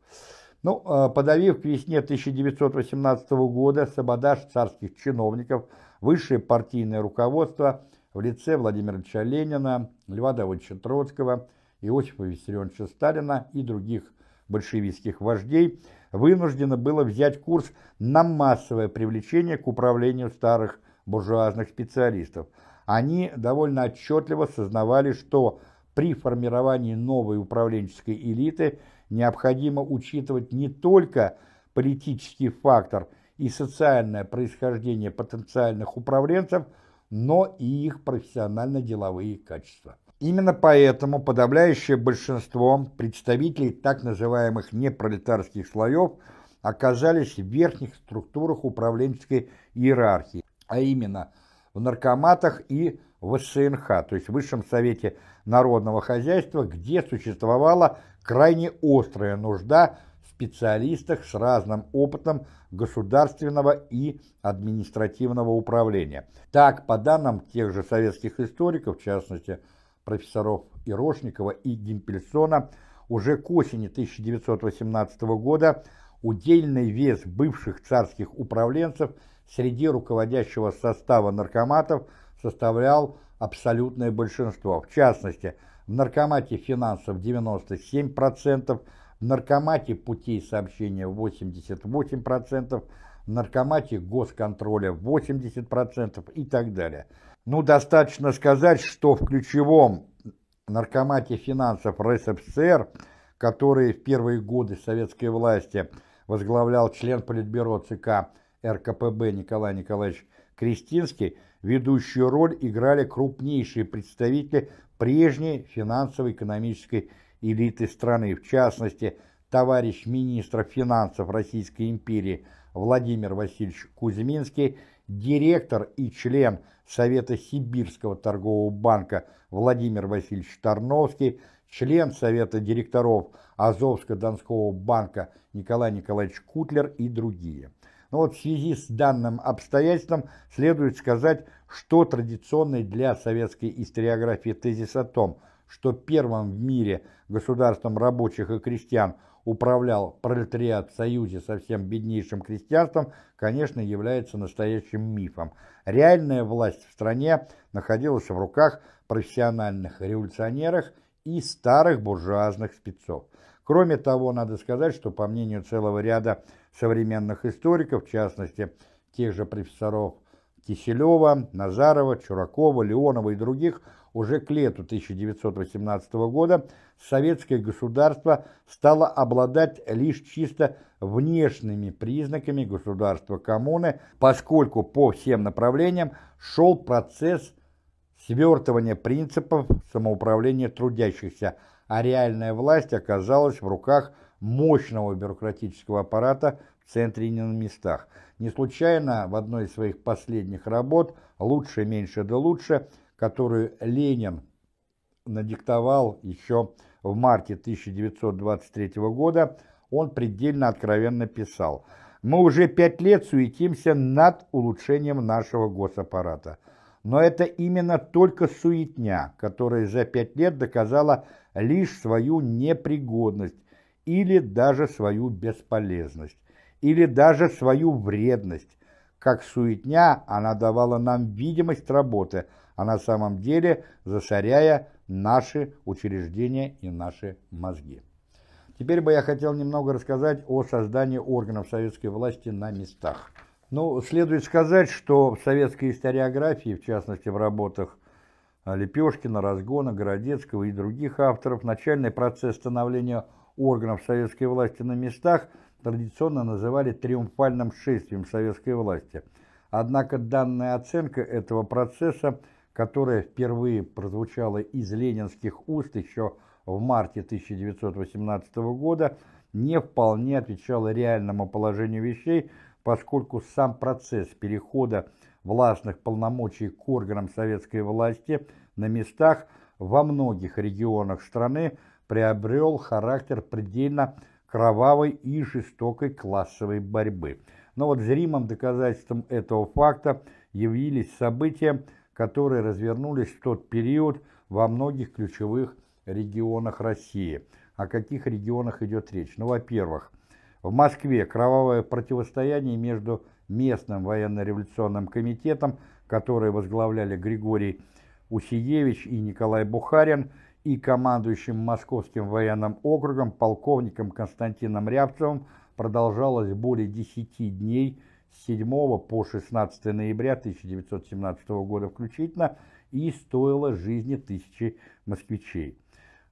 Ну, а, подавив к весне 1918 года саботаж царских чиновников, высшее партийное руководство в лице Владимира Ильича Ленина, Льва Давыдовича Троцкого, Иосифа Виссарионовича Сталина и других большевистских вождей – вынуждено было взять курс на массовое привлечение к управлению старых буржуазных специалистов. Они довольно отчетливо сознавали, что при формировании новой управленческой элиты необходимо учитывать не только политический фактор и социальное происхождение потенциальных управленцев, но и их профессионально-деловые качества. Именно поэтому подавляющее большинство представителей так называемых непролетарских слоев оказались в верхних структурах управленческой иерархии, а именно в наркоматах и в СНХ, то есть в Высшем Совете Народного Хозяйства, где существовала крайне острая нужда в специалистах с разным опытом государственного и административного управления. Так, по данным тех же советских историков, в частности, профессоров Ирошникова и Гимпельсона, уже к осени 1918 года удельный вес бывших царских управленцев среди руководящего состава наркоматов составлял абсолютное большинство. В частности, в наркомате финансов 97%, в наркомате путей сообщения 88%, в наркомате госконтроля 80% и так далее – ну, достаточно сказать, что в ключевом наркомате финансов РСФСР, который в первые годы советской власти возглавлял член Политбюро ЦК РКПБ Николай Николаевич Кристинский, ведущую роль играли крупнейшие представители прежней финансово-экономической элиты страны, в частности, товарищ министра финансов Российской империи Владимир Васильевич Кузьминский, директор и член Совета Сибирского торгового банка Владимир Васильевич Тарновский, член Совета директоров Азовско-Донского банка Николай Николаевич Кутлер и другие. Но вот в связи с данным обстоятельством следует сказать, что традиционный для советской историографии тезис о том, что первым в мире государством рабочих и крестьян управлял пролетариат в союзе со всем беднейшим крестьянством, конечно, является настоящим мифом. Реальная власть в стране находилась в руках профессиональных революционеров и старых буржуазных спецов. Кроме того, надо сказать, что по мнению целого ряда современных историков, в частности, тех же профессоров Киселева, Назарова, Чуракова, Леонова и других, уже к лету 1918 года советское государство стало обладать лишь чисто внешними признаками государства коммуны, поскольку по всем направлениям шел процесс свертывания принципов самоуправления трудящихся, а реальная власть оказалась в руках мощного бюрократического аппарата в центре и на местах. Не случайно в одной из своих последних работ «Лучше, меньше да лучше» которую Ленин надиктовал еще в марте 1923 года, он предельно откровенно писал «Мы уже пять лет суетимся над улучшением нашего госаппарата. Но это именно только суетня, которая за пять лет доказала лишь свою непригодность или даже свою бесполезность, или даже свою вредность. Как суетня она давала нам видимость работы – а на самом деле засоряя наши учреждения и наши мозги. Теперь бы я хотел немного рассказать о создании органов советской власти на местах. Ну, следует сказать, что в советской историографии, в частности в работах Лепешкина, Разгона, Городецкого и других авторов, начальный процесс становления органов советской власти на местах традиционно называли триумфальным шествием советской власти. Однако данная оценка этого процесса – которая впервые прозвучала из ленинских уст еще в марте 1918 года, не вполне отвечала реальному положению вещей, поскольку сам процесс перехода властных полномочий к органам советской власти на местах во многих регионах страны приобрел характер предельно кровавой и жестокой классовой борьбы. Но вот зримым доказательством этого факта явились события, которые развернулись в тот период во многих ключевых регионах России. О каких регионах идет речь? Ну, во-первых, в Москве кровавое противостояние между местным военно-революционным комитетом, который возглавляли Григорий Усиевич и Николай Бухарин, и командующим Московским военным округом полковником Константином Рябцевым продолжалось более 10 дней с 7 по 16 ноября 1917 года включительно и стоило жизни тысячи москвичей.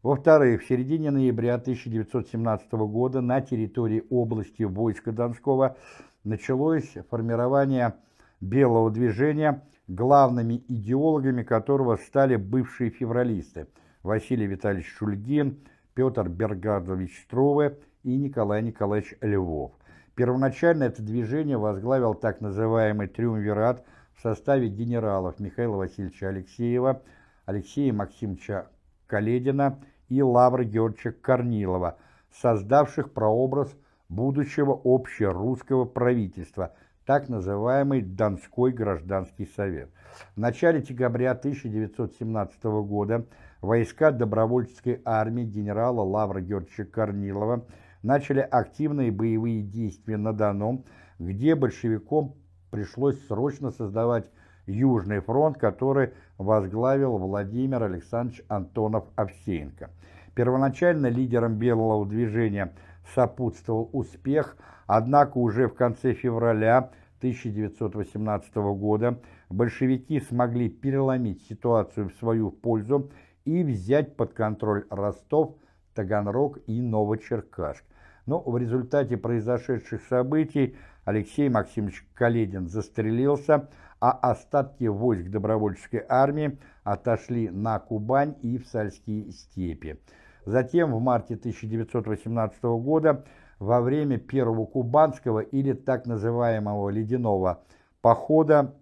Во-вторых, в середине ноября 1917 года на территории области войска Донского началось формирование белого движения главными идеологами которого стали бывшие февралисты Василий Витальевич Шульгин, Петр Бергардович Струве и Николай Николаевич Львов. Первоначально это движение возглавил так называемый «Триумвират» в составе генералов Михаила Васильевича Алексеева, Алексея Максимовича Каледина и Лавра Георгиевича Корнилова, создавших прообраз будущего общерусского правительства, так называемый Донской гражданский совет. В начале декабря 1917 года войска добровольческой армии генерала Лавра Георгиевича Корнилова начали активные боевые действия на Дону, где большевикам пришлось срочно создавать Южный фронт, который возглавил Владимир Александрович Антонов-Овсеенко. Первоначально лидером белого движения сопутствовал успех, однако уже в конце февраля 1918 года большевики смогли переломить ситуацию в свою пользу и взять под контроль Ростов, Таганрог и Новочеркасск. Но в результате произошедших событий Алексей Максимович Каледин застрелился, а остатки войск добровольческой армии отошли на Кубань и в Сальские степи. Затем в марте 1918 года во время первого кубанского или так называемого ледяного похода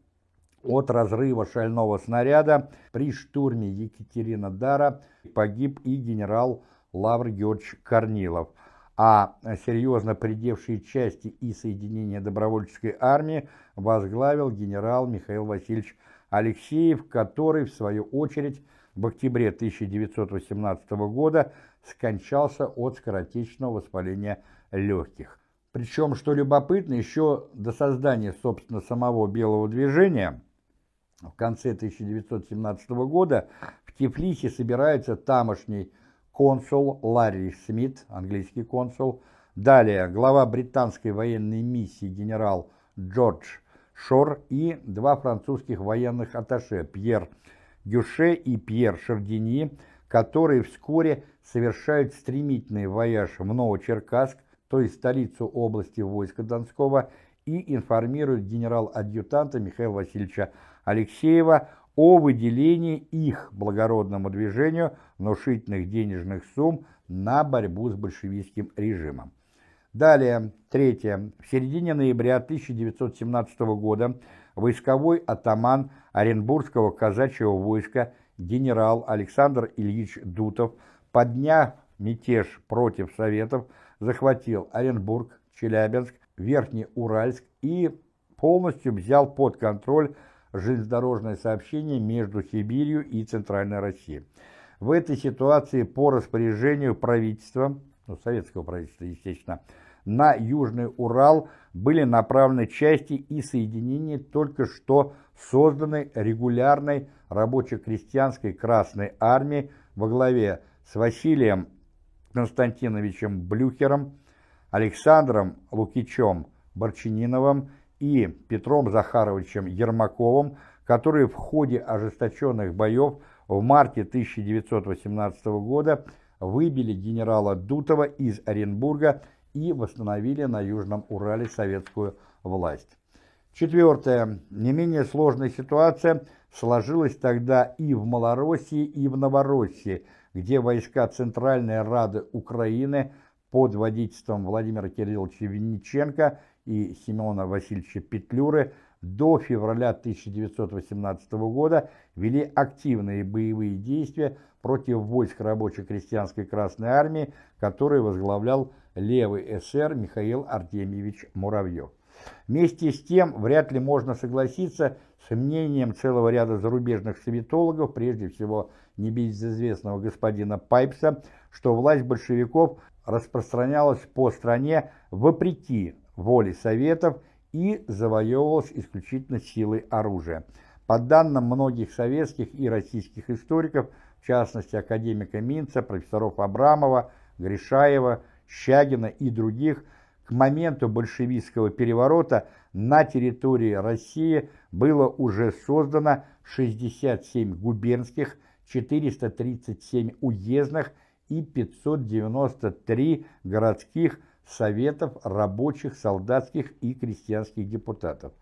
от разрыва шального снаряда при штурме Екатеринодара погиб и генерал Лавр Георгиевич Корнилов – а серьезно придевшие части и соединения добровольческой армии возглавил генерал Михаил Васильевич Алексеев, который, в свою очередь, в октябре 1918 года скончался от скоротечного воспаления легких. Причем, что любопытно, еще до создания, собственно, самого белого движения, в конце 1917 года в Тифлисе собирается тамошний консул Ларри Смит, английский консул, далее глава британской военной миссии генерал Джордж Шор и два французских военных атташе Пьер Гюше и Пьер Шардини, которые вскоре совершают стремительный вояж в Новочеркасск, то есть столицу области войска Донского, и информируют генерал-адъютанта Михаила Васильевича Алексеева о выделении их благородному движению внушительных денежных сумм на борьбу с большевистским режимом. Далее, третье. В середине ноября 1917 года войсковой атаман Оренбургского казачьего войска генерал Александр Ильич Дутов, подняв мятеж против Советов, захватил Оренбург, Челябинск, Верхний Уральск и полностью взял под контроль железнодорожное сообщение между Сибирью и Центральной Россией. В этой ситуации по распоряжению правительства, ну, советского правительства, естественно, на Южный Урал были направлены части и соединения только что созданной регулярной рабоче-крестьянской Красной Армии во главе с Василием Константиновичем Блюхером, Александром Лукичем Борчининовым и Петром Захаровичем Ермаковым, которые в ходе ожесточенных боев в марте 1918 года выбили генерала Дутова из Оренбурга и восстановили на Южном Урале советскую власть. Четвертое. Не менее сложная ситуация сложилась тогда и в Малороссии, и в Новороссии, где войска Центральной Рады Украины под водительством Владимира Кирилловича Винниченко и Семена Васильевича Петлюры до февраля 1918 года вели активные боевые действия против войск рабоче-крестьянской Красной Армии, которые возглавлял левый эсер Михаил Артемьевич Муравьев. Вместе с тем, вряд ли можно согласиться с мнением целого ряда зарубежных советологов, прежде всего небезызвестного господина Пайпса, что власть большевиков распространялась по стране вопреки воле Советов и завоевывалась исключительно силой оружия. По данным многих советских и российских историков, в частности академика Минца, профессоров Абрамова, Гришаева, Щагина и других, к моменту большевистского переворота на территории России было уже создано 67 губернских, 437 уездных и 593 городских советов рабочих, солдатских и крестьянских депутатов.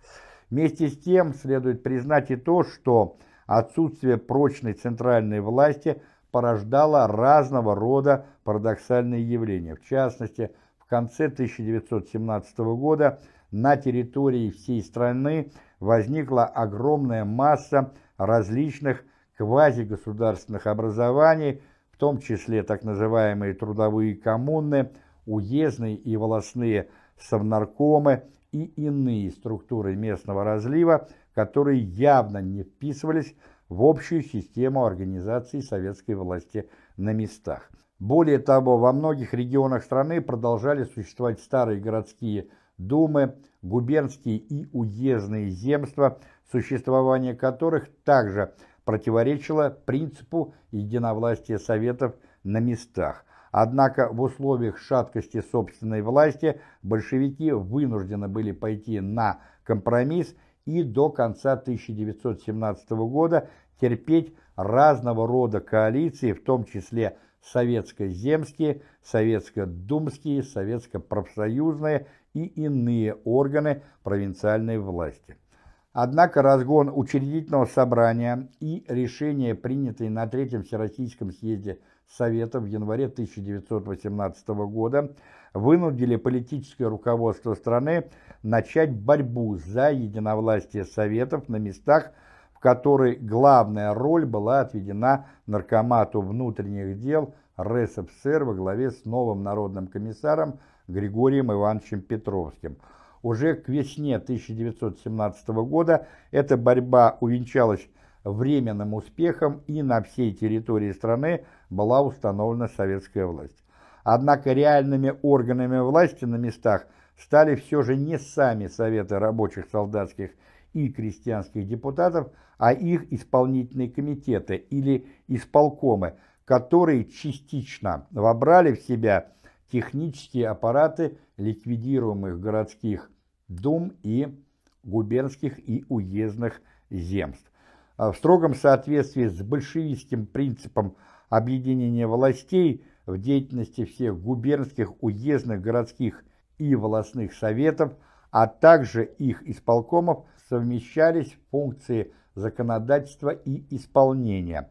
Вместе с тем следует признать и то, что отсутствие прочной центральной власти порождало разного рода парадоксальные явления. В частности, в конце 1917 года на территории всей страны возникла огромная масса различных квазигосударственных образований, в том числе так называемые трудовые коммуны, уездные и волосные совнаркомы и иные структуры местного разлива, которые явно не вписывались в общую систему организации советской власти на местах. Более того, во многих регионах страны продолжали существовать старые городские думы, губернские и уездные земства, существование которых также противоречило принципу единовластия советов на местах. Однако в условиях шаткости собственной власти большевики вынуждены были пойти на компромисс и до конца 1917 года терпеть разного рода коалиции, в том числе советско-земские, советско-думские, советско-профсоюзные и иные органы провинциальной власти. Однако разгон учредительного собрания и решения, принятые на Третьем Всероссийском съезде Совета в январе 1918 года, вынудили политическое руководство страны начать борьбу за единовластие Советов на местах, в которой главная роль была отведена Наркомату внутренних дел РСФСР во главе с новым народным комиссаром Григорием Ивановичем Петровским – уже к весне 1917 года эта борьба увенчалась временным успехом и на всей территории страны была установлена советская власть. Однако реальными органами власти на местах стали все же не сами советы рабочих, солдатских и крестьянских депутатов, а их исполнительные комитеты или исполкомы, которые частично вобрали в себя технические аппараты ликвидируемых городских дум и губернских и уездных земств. А в строгом соответствии с большевистским принципом объединения властей в деятельности всех губернских, уездных, городских и волостных советов, а также их исполкомов совмещались функции законодательства и исполнения.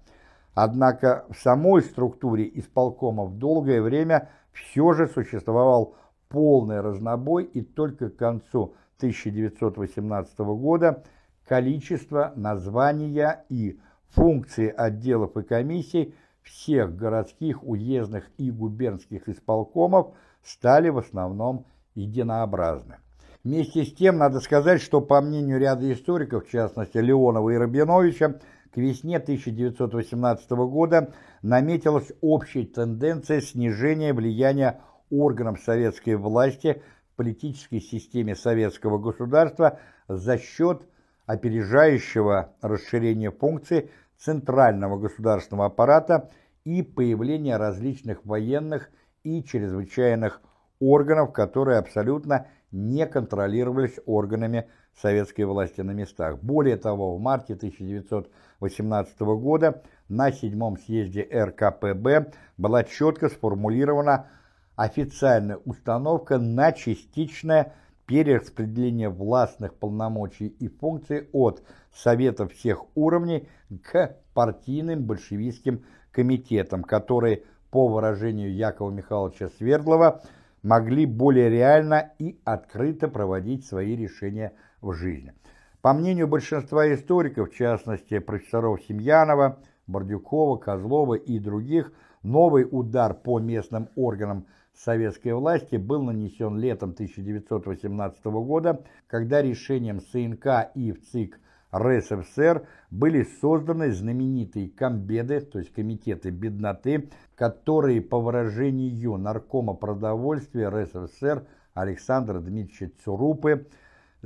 Однако в самой структуре исполкомов долгое время все же существовал полный разнобой и только к концу 1918 года количество, названия и функции отделов и комиссий всех городских, уездных и губернских исполкомов стали в основном единообразны. Вместе с тем, надо сказать, что по мнению ряда историков, в частности Леонова и Рабиновича, к весне 1918 года наметилась общая тенденция снижения влияния органом советской власти в политической системе советского государства за счет опережающего расширения функций центрального государственного аппарата и появления различных военных и чрезвычайных органов, которые абсолютно не контролировались органами советской власти на местах. Более того, в марте 1918 года на седьмом съезде РКПБ была четко сформулирована официальная установка на частичное перераспределение властных полномочий и функций от Советов всех уровней к партийным большевистским комитетам, которые, по выражению Якова Михайловича Свердлова, могли более реально и открыто проводить свои решения в жизни. По мнению большинства историков, в частности профессоров Семьянова, Бордюкова, Козлова и других, новый удар по местным органам советской власти был нанесен летом 1918 года, когда решением ЦНК и ВЦИК РСФСР были созданы знаменитые комбеды, то есть комитеты бедноты, которые, по выражению наркома продовольствия РСФСР Александра Дмитриевича Цурупы,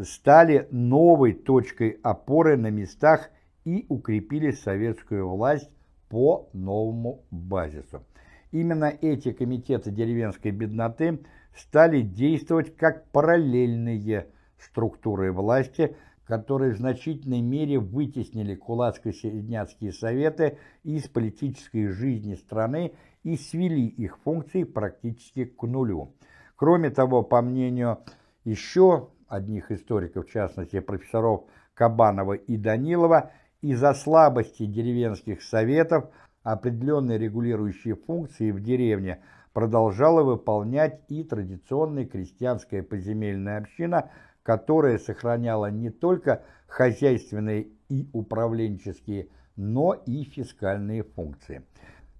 стали новой точкой опоры на местах и укрепили советскую власть по новому базису. Именно эти комитеты деревенской бедноты стали действовать как параллельные структуры власти, которые в значительной мере вытеснили кулацко-середняцкие советы из политической жизни страны и свели их функции практически к нулю. Кроме того, по мнению еще одних историков, в частности профессоров Кабанова и Данилова, из-за слабости деревенских советов определенные регулирующие функции в деревне продолжала выполнять и традиционная крестьянская поземельная община, которая сохраняла не только хозяйственные и управленческие, но и фискальные функции.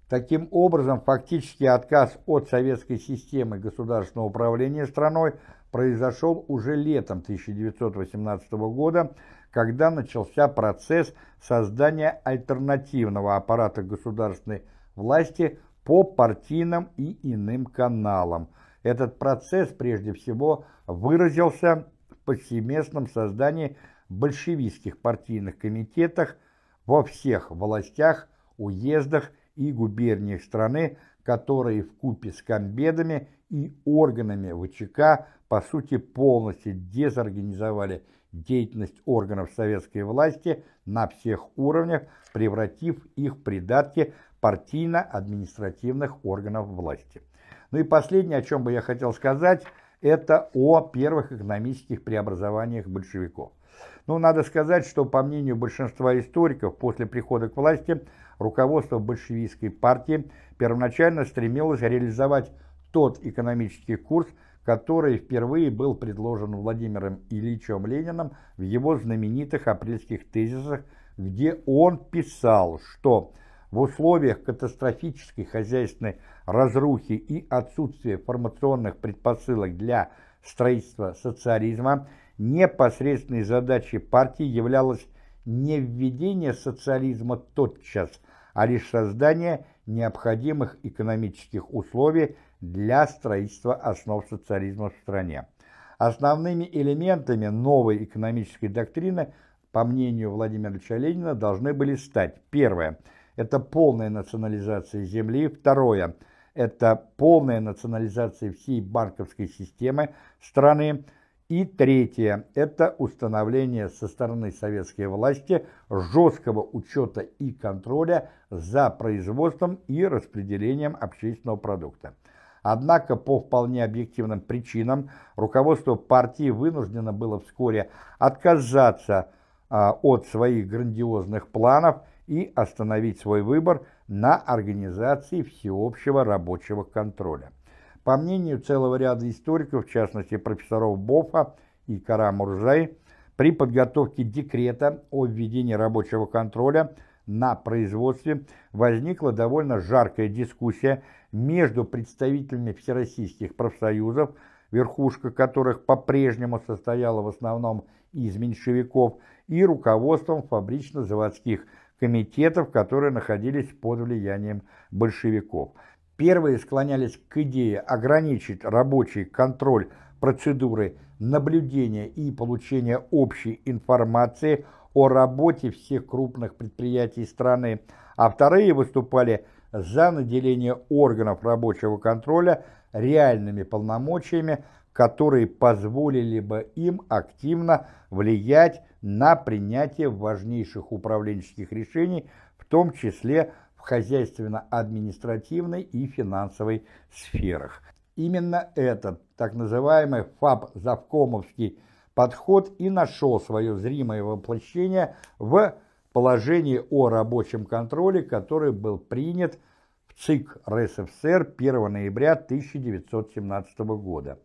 Таким образом, фактически отказ от советской системы государственного управления страной произошел уже летом 1918 года, когда начался процесс создания альтернативного аппарата государственной власти по партийным и иным каналам. Этот процесс прежде всего выразился повсеместном создании большевистских партийных комитетах во всех властях, уездах и губерниях страны, которые в купе с комбедами и органами ВЧК по сути полностью дезорганизовали деятельность органов советской власти на всех уровнях, превратив их в придатки партийно-административных органов власти. Ну и последнее, о чем бы я хотел сказать, это о первых экономических преобразованиях большевиков. Ну, надо сказать, что, по мнению большинства историков, после прихода к власти руководство большевистской партии первоначально стремилось реализовать тот экономический курс, который впервые был предложен Владимиром Ильичем Лениным в его знаменитых апрельских тезисах, где он писал, что в условиях катастрофической хозяйственной разрухи и отсутствия формационных предпосылок для строительства социализма непосредственной задачей партии являлось не введение социализма тотчас, а лишь создание необходимых экономических условий для строительства основ социализма в стране. Основными элементами новой экономической доктрины, по мнению Владимира Ильича Ленина, должны были стать первое – это полная национализация земли, второе – это полная национализация всей банковской системы страны, и третье – это установление со стороны советской власти жесткого учета и контроля за производством и распределением общественного продукта. Однако по вполне объективным причинам руководство партии вынуждено было вскоре отказаться а, от своих грандиозных планов и остановить свой выбор на организации всеобщего рабочего контроля. По мнению целого ряда историков, в частности профессоров Бофа и Кара Муржай, при подготовке декрета о введении рабочего контроля на производстве возникла довольно жаркая дискуссия между представителями всероссийских профсоюзов, верхушка которых по-прежнему состояла в основном из меньшевиков, и руководством фабрично-заводских комитетов, которые находились под влиянием большевиков. Первые склонялись к идее ограничить рабочий контроль процедуры наблюдения и получения общей информации о работе всех крупных предприятий страны, а вторые выступали за наделение органов рабочего контроля реальными полномочиями, которые позволили бы им активно влиять на принятие важнейших управленческих решений, в том числе хозяйственно-административной и финансовой сферах. Именно этот так называемый ФАБ-завкомовский подход и нашел свое зримое воплощение в положении о рабочем контроле, который был принят в ЦИК РСФСР 1 ноября 1917 года.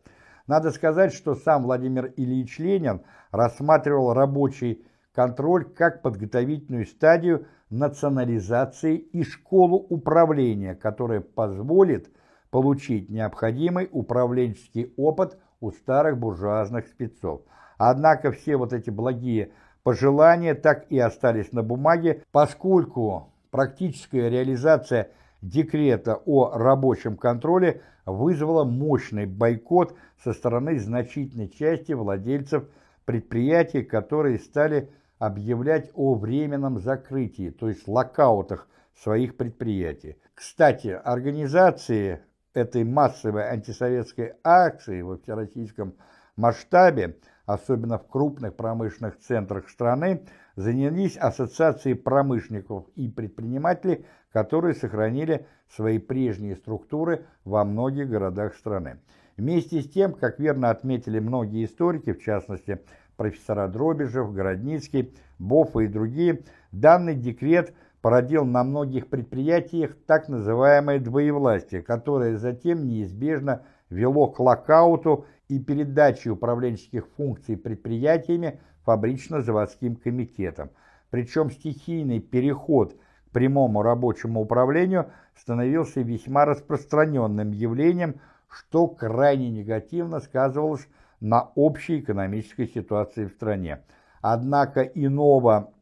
Надо сказать, что сам Владимир Ильич Ленин рассматривал рабочий контроль как подготовительную стадию национализации и школу управления, которая позволит получить необходимый управленческий опыт у старых буржуазных спецов. Однако все вот эти благие пожелания так и остались на бумаге, поскольку практическая реализация декрета о рабочем контроле вызвала мощный бойкот со стороны значительной части владельцев предприятий, которые стали объявлять о временном закрытии, то есть локаутах своих предприятий. Кстати, организации этой массовой антисоветской акции во всероссийском масштабе, особенно в крупных промышленных центрах страны, занялись ассоциации промышленников и предпринимателей, которые сохранили свои прежние структуры во многих городах страны. Вместе с тем, как верно отметили многие историки, в частности, профессора Дробежев, Городницкий, Боффа и другие, данный декрет породил на многих предприятиях так называемое двоевластие, которое затем неизбежно вело к локауту и передаче управленческих функций предприятиями фабрично-заводским комитетам. Причем стихийный переход прямому рабочему управлению становился весьма распространенным явлением, что крайне негативно сказывалось на общей экономической ситуации в стране. Однако иного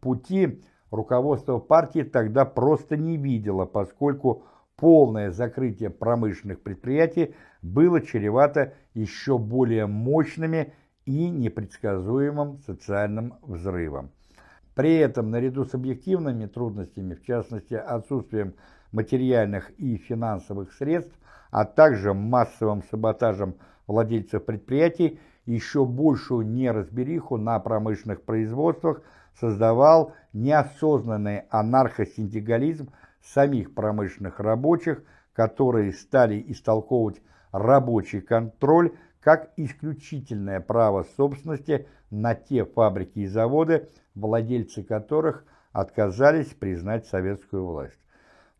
пути руководство партии тогда просто не видело, поскольку полное закрытие промышленных предприятий было чревато еще более мощными и непредсказуемым социальным взрывом. При этом, наряду с объективными трудностями, в частности отсутствием материальных и финансовых средств, а также массовым саботажем владельцев предприятий, еще большую неразбериху на промышленных производствах создавал неосознанный анархосиндикализм самих промышленных рабочих, которые стали истолковывать рабочий контроль как исключительное право собственности на те фабрики и заводы, владельцы которых отказались признать советскую власть.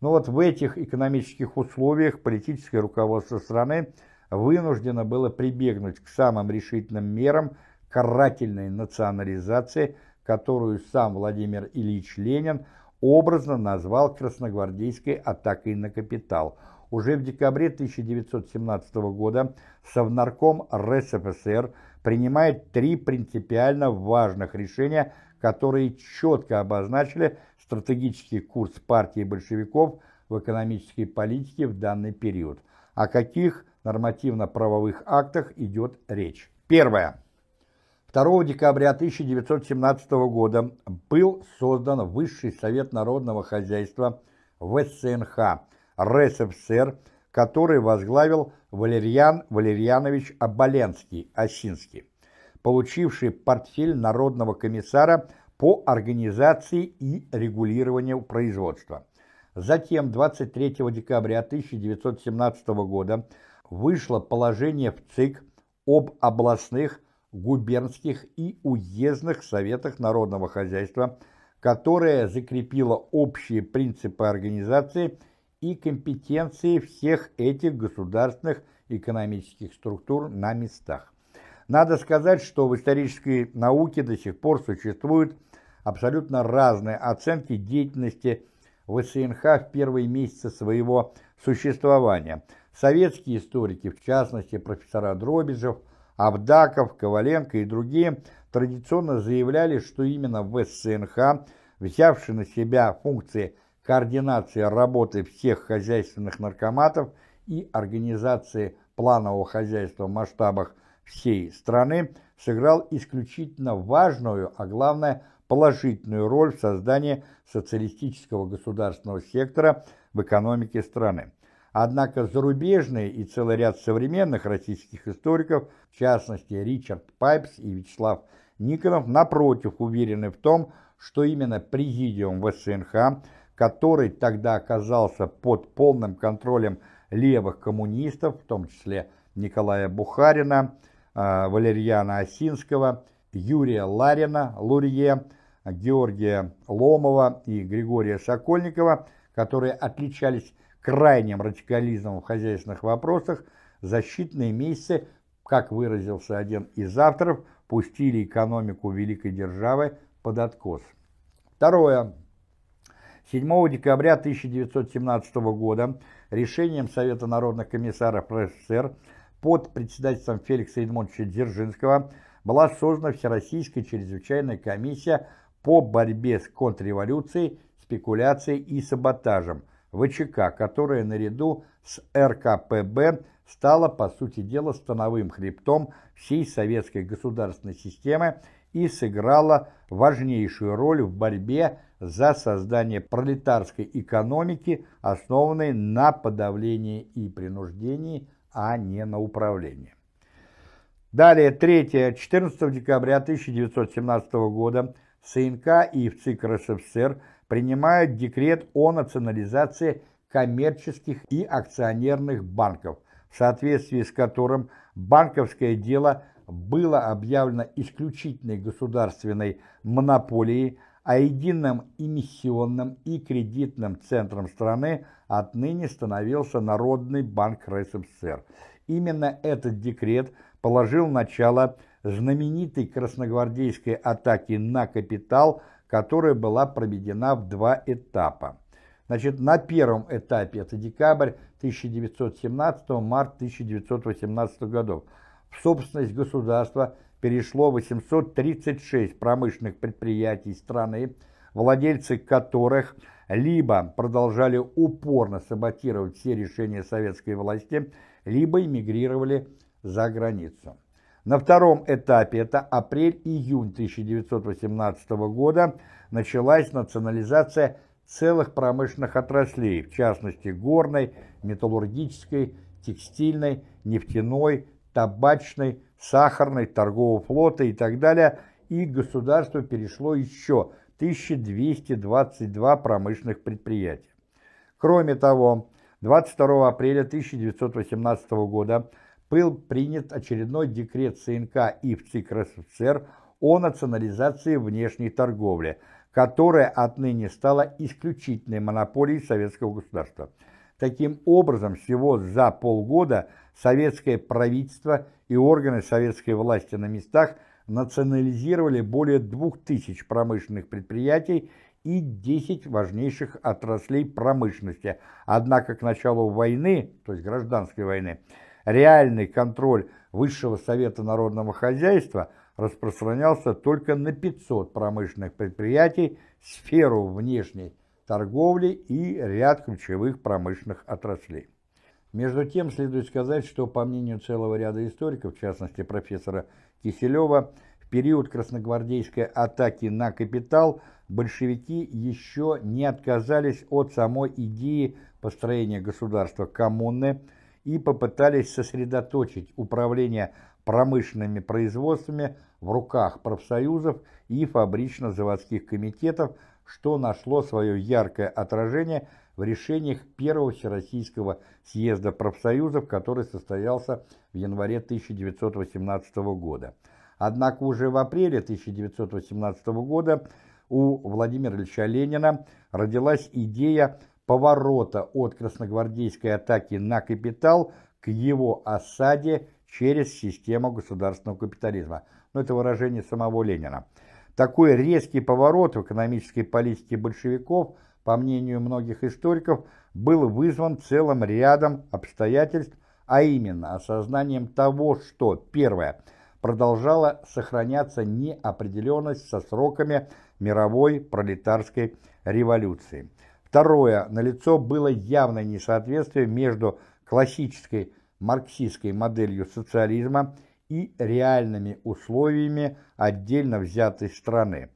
Но вот в этих экономических условиях политическое руководство страны вынуждено было прибегнуть к самым решительным мерам карательной национализации, которую сам Владимир Ильич Ленин образно назвал красногвардейской атакой на капитал. Уже в декабре 1917 года Совнарком РСФСР принимает три принципиально важных решения, которые четко обозначили стратегический курс партии большевиков в экономической политике в данный период. О каких нормативно-правовых актах идет речь? Первое. 2 декабря 1917 года был создан Высший совет народного хозяйства ВСНХ РСФСР, который возглавил Валерьян Валерьянович Оболенский, Осинский, получивший портфель Народного комиссара по организации и регулированию производства. Затем 23 декабря 1917 года вышло положение в ЦИК об областных, губернских и уездных советах народного хозяйства, которое закрепило общие принципы организации и компетенции всех этих государственных экономических структур на местах. Надо сказать, что в исторической науке до сих пор существуют абсолютно разные оценки деятельности ВСНХ в первые месяцы своего существования. Советские историки, в частности профессора Дробежев, Авдаков, Коваленко и другие, традиционно заявляли, что именно ВСНХ, взявший на себя функции координации работы всех хозяйственных наркоматов и организации планового хозяйства в масштабах всей страны, сыграл исключительно важную, а главное положительную роль в создании социалистического государственного сектора в экономике страны. Однако зарубежные и целый ряд современных российских историков, в частности Ричард Пайпс и Вячеслав Никонов, напротив, уверены в том, что именно президиум ВСНХ который тогда оказался под полным контролем левых коммунистов, в том числе Николая Бухарина, а, Валерьяна Осинского, Юрия Ларина, Лурье, Георгия Ломова и Григория Сокольникова, которые отличались крайним радикализмом в хозяйственных вопросах, защитные месяцы, как выразился один из авторов, пустили экономику великой державы под откос. Второе. 7 декабря 1917 года решением Совета народных комиссаров РСФСР под председательством Феликса Эдмондовича Дзержинского была создана Всероссийская чрезвычайная комиссия по борьбе с контрреволюцией, спекуляцией и саботажем ВЧК, которая наряду с РКПБ стала, по сути дела, становым хребтом всей советской государственной системы и сыграла важнейшую роль в борьбе за создание пролетарской экономики, основанной на подавлении и принуждении, а не на управлении. Далее, 3. 14 декабря 1917 года СНК и ВЦИК РСФСР принимают декрет о национализации коммерческих и акционерных банков, в соответствии с которым банковское дело было объявлено исключительной государственной монополией, а единым эмиссионным и кредитным центром страны отныне становился Народный банк РСФСР. Именно этот декрет положил начало знаменитой красногвардейской атаке на капитал, которая была проведена в два этапа. Значит, на первом этапе, это декабрь 1917, март 1918 годов, в собственность государства перешло 836 промышленных предприятий страны, владельцы которых либо продолжали упорно саботировать все решения советской власти, либо эмигрировали за границу. На втором этапе, это апрель-июнь 1918 года, началась национализация целых промышленных отраслей, в частности горной, металлургической, текстильной, нефтяной, табачной, сахарной, торгового флота и так далее, и государство перешло еще 1222 промышленных предприятия. Кроме того, 22 апреля 1918 года был принят очередной декрет ЦНК и ВЦИК РСФСР о национализации внешней торговли, которая отныне стала исключительной монополией советского государства. Таким образом, всего за полгода советское правительство и органы советской власти на местах национализировали более 2000 промышленных предприятий и 10 важнейших отраслей промышленности. Однако к началу войны, то есть гражданской войны, реальный контроль Высшего Совета Народного Хозяйства распространялся только на 500 промышленных предприятий, сферу внешней торговли и ряд ключевых промышленных отраслей. Между тем, следует сказать, что, по мнению целого ряда историков, в частности профессора Киселева, в период красногвардейской атаки на капитал большевики еще не отказались от самой идеи построения государства коммуны и попытались сосредоточить управление промышленными производствами в руках профсоюзов и фабрично-заводских комитетов, что нашло свое яркое отражение в решениях Первого Всероссийского съезда профсоюзов, который состоялся в январе 1918 года. Однако уже в апреле 1918 года у Владимира Ильича Ленина родилась идея поворота от красногвардейской атаки на капитал к его осаде через систему государственного капитализма. Но это выражение самого Ленина. Такой резкий поворот в экономической политике большевиков, по мнению многих историков, был вызван целым рядом обстоятельств, а именно осознанием того, что, первое, продолжала сохраняться неопределенность со сроками мировой пролетарской революции. Второе, налицо было явное несоответствие между классической марксистской моделью социализма и реальными условиями отдельно взятой страны.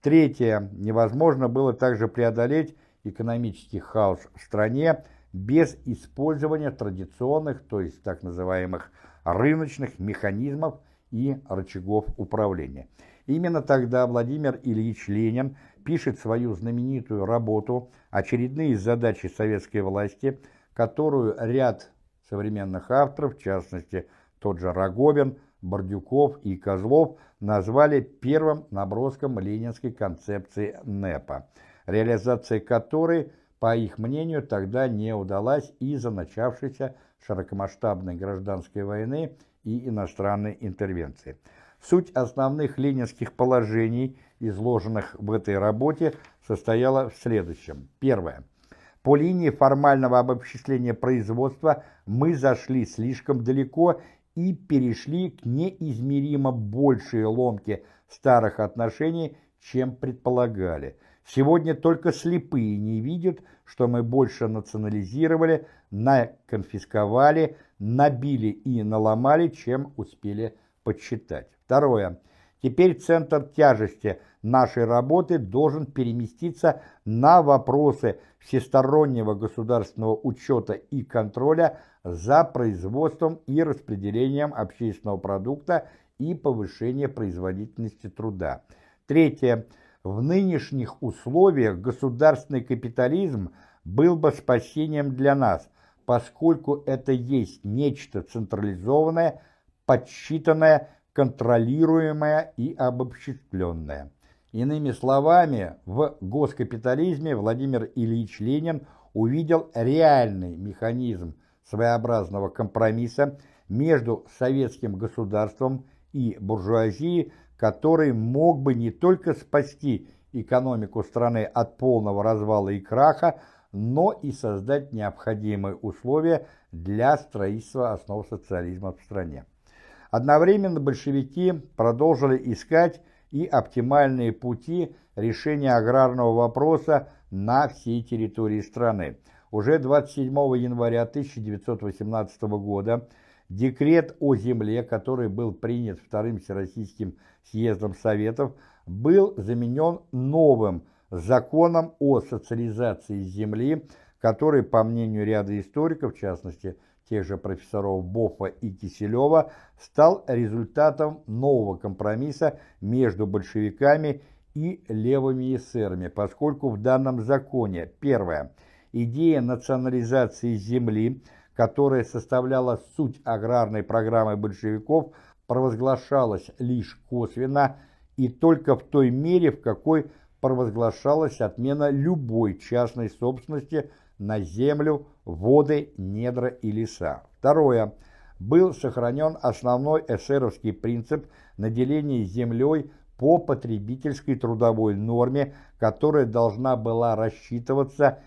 Третье. Невозможно было также преодолеть экономический хаос в стране без использования традиционных, то есть так называемых рыночных механизмов и рычагов управления. Именно тогда Владимир Ильич Ленин пишет свою знаменитую работу «Очередные задачи советской власти», которую ряд современных авторов, в частности тот же Рогобин, Бордюков и Козлов, назвали первым наброском ленинской концепции НЭПа, реализация которой, по их мнению, тогда не удалась из-за начавшейся широкомасштабной гражданской войны и иностранной интервенции. Суть основных ленинских положений, изложенных в этой работе, состояла в следующем. Первое. По линии формального обобществления производства мы зашли слишком далеко и перешли к неизмеримо большей ломке старых отношений, чем предполагали. Сегодня только слепые не видят, что мы больше национализировали, наконфисковали, набили и наломали, чем успели подсчитать. Второе. Теперь центр тяжести нашей работы должен переместиться на вопросы всестороннего государственного учета и контроля за производством и распределением общественного продукта и повышение производительности труда. Третье. В нынешних условиях государственный капитализм был бы спасением для нас, поскольку это есть нечто централизованное, подсчитанное, контролируемое и обобщенное. Иными словами, в госкапитализме Владимир Ильич Ленин увидел реальный механизм своеобразного компромисса между советским государством и буржуазией, который мог бы не только спасти экономику страны от полного развала и краха, но и создать необходимые условия для строительства основ социализма в стране. Одновременно большевики продолжили искать и оптимальные пути решения аграрного вопроса на всей территории страны. Уже 27 января 1918 года декрет о земле, который был принят Вторым Всероссийским съездом Советов, был заменен новым законом о социализации земли, который, по мнению ряда историков, в частности, тех же профессоров Боффа и Киселева, стал результатом нового компромисса между большевиками и левыми эсерами, поскольку в данном законе, первое, идея национализации земли, которая составляла суть аграрной программы большевиков, провозглашалась лишь косвенно и только в той мере, в какой провозглашалась отмена любой частной собственности на землю, воды, недра и леса. Второе. Был сохранен основной эсеровский принцип наделения землей по потребительской трудовой норме, которая должна была рассчитываться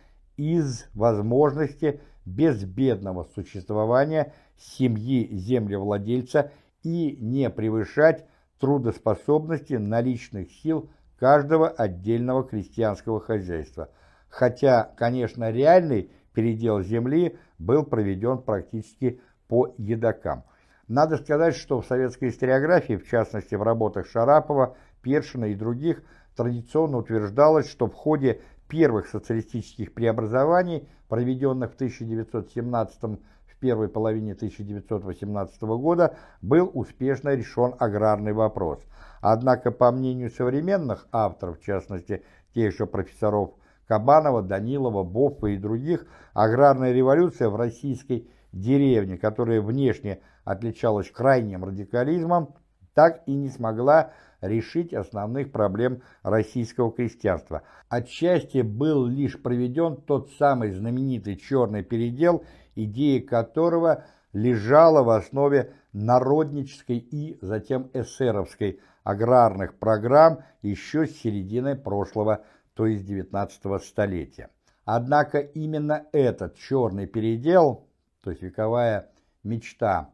из возможности безбедного существования семьи землевладельца и не превышать трудоспособности наличных сил каждого отдельного крестьянского хозяйства – хотя, конечно, реальный передел земли был проведен практически по едокам. Надо сказать, что в советской историографии, в частности в работах Шарапова, Першина и других, традиционно утверждалось, что в ходе первых социалистических преобразований, проведенных в 1917 в первой половине 1918 года, был успешно решен аграрный вопрос. Однако, по мнению современных авторов, в частности тех же профессоров Кабанова, Данилова, Боппа и других, аграрная революция в российской деревне, которая внешне отличалась крайним радикализмом, так и не смогла решить основных проблем российского крестьянства. Отчасти был лишь проведен тот самый знаменитый черный передел, идея которого лежала в основе народнической и затем эсеровской аграрных программ еще с середины прошлого то есть 19 столетия. Однако именно этот черный передел, то есть вековая мечта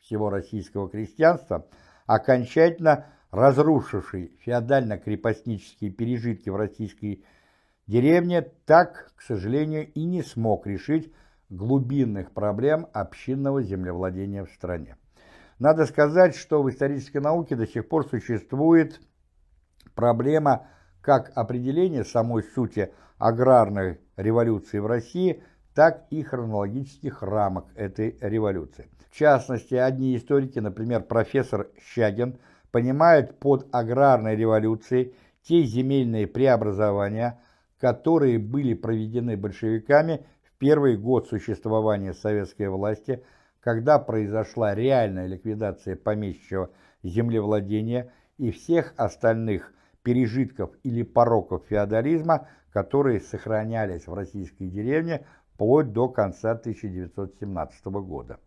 всего российского крестьянства, окончательно разрушивший феодально-крепостнические пережитки в российской деревне, так, к сожалению, и не смог решить глубинных проблем общинного землевладения в стране. Надо сказать, что в исторической науке до сих пор существует проблема как определение самой сути аграрной революции в России, так и хронологических рамок этой революции. В частности, одни историки, например, профессор Щагин, понимают под аграрной революцией те земельные преобразования, которые были проведены большевиками в первый год существования советской власти, когда произошла реальная ликвидация помещичьего землевладения и всех остальных пережитков или пороков феодализма, которые сохранялись в российской деревне вплоть до конца 1917 года.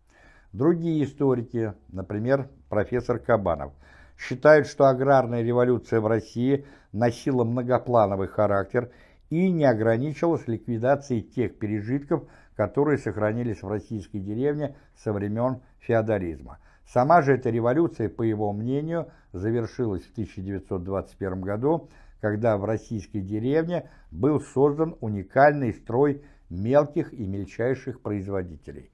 Другие историки, например, профессор Кабанов, считают, что аграрная революция в России носила многоплановый характер и не ограничивалась ликвидацией тех пережитков, которые сохранились в российской деревне со времен феодализма. Сама же эта революция, по его мнению, завершилась в 1921 году, когда в российской деревне был создан уникальный строй мелких и мельчайших производителей.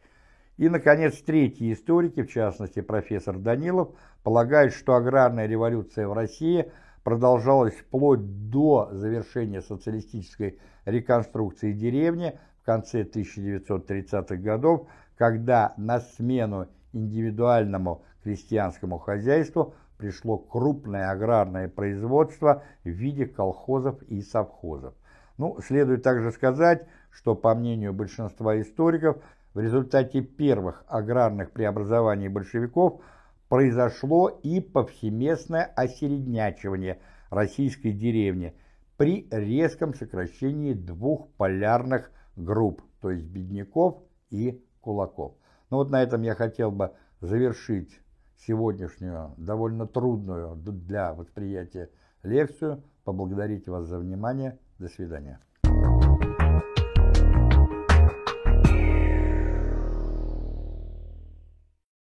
И, наконец, третьи историки, в частности профессор Данилов, полагают, что аграрная революция в России продолжалась вплоть до завершения социалистической реконструкции деревни в конце 1930-х годов, когда на смену индивидуальному крестьянскому хозяйству пришло крупное аграрное производство в виде колхозов и совхозов. Ну, следует также сказать, что, по мнению большинства историков, в результате первых аграрных преобразований большевиков произошло и повсеместное осереднячивание российской деревни при резком сокращении двух полярных групп, то есть бедняков и кулаков. Ну вот на этом я хотел бы завершить сегодняшнюю довольно трудную для восприятия лекцию. Поблагодарить вас за внимание. До свидания.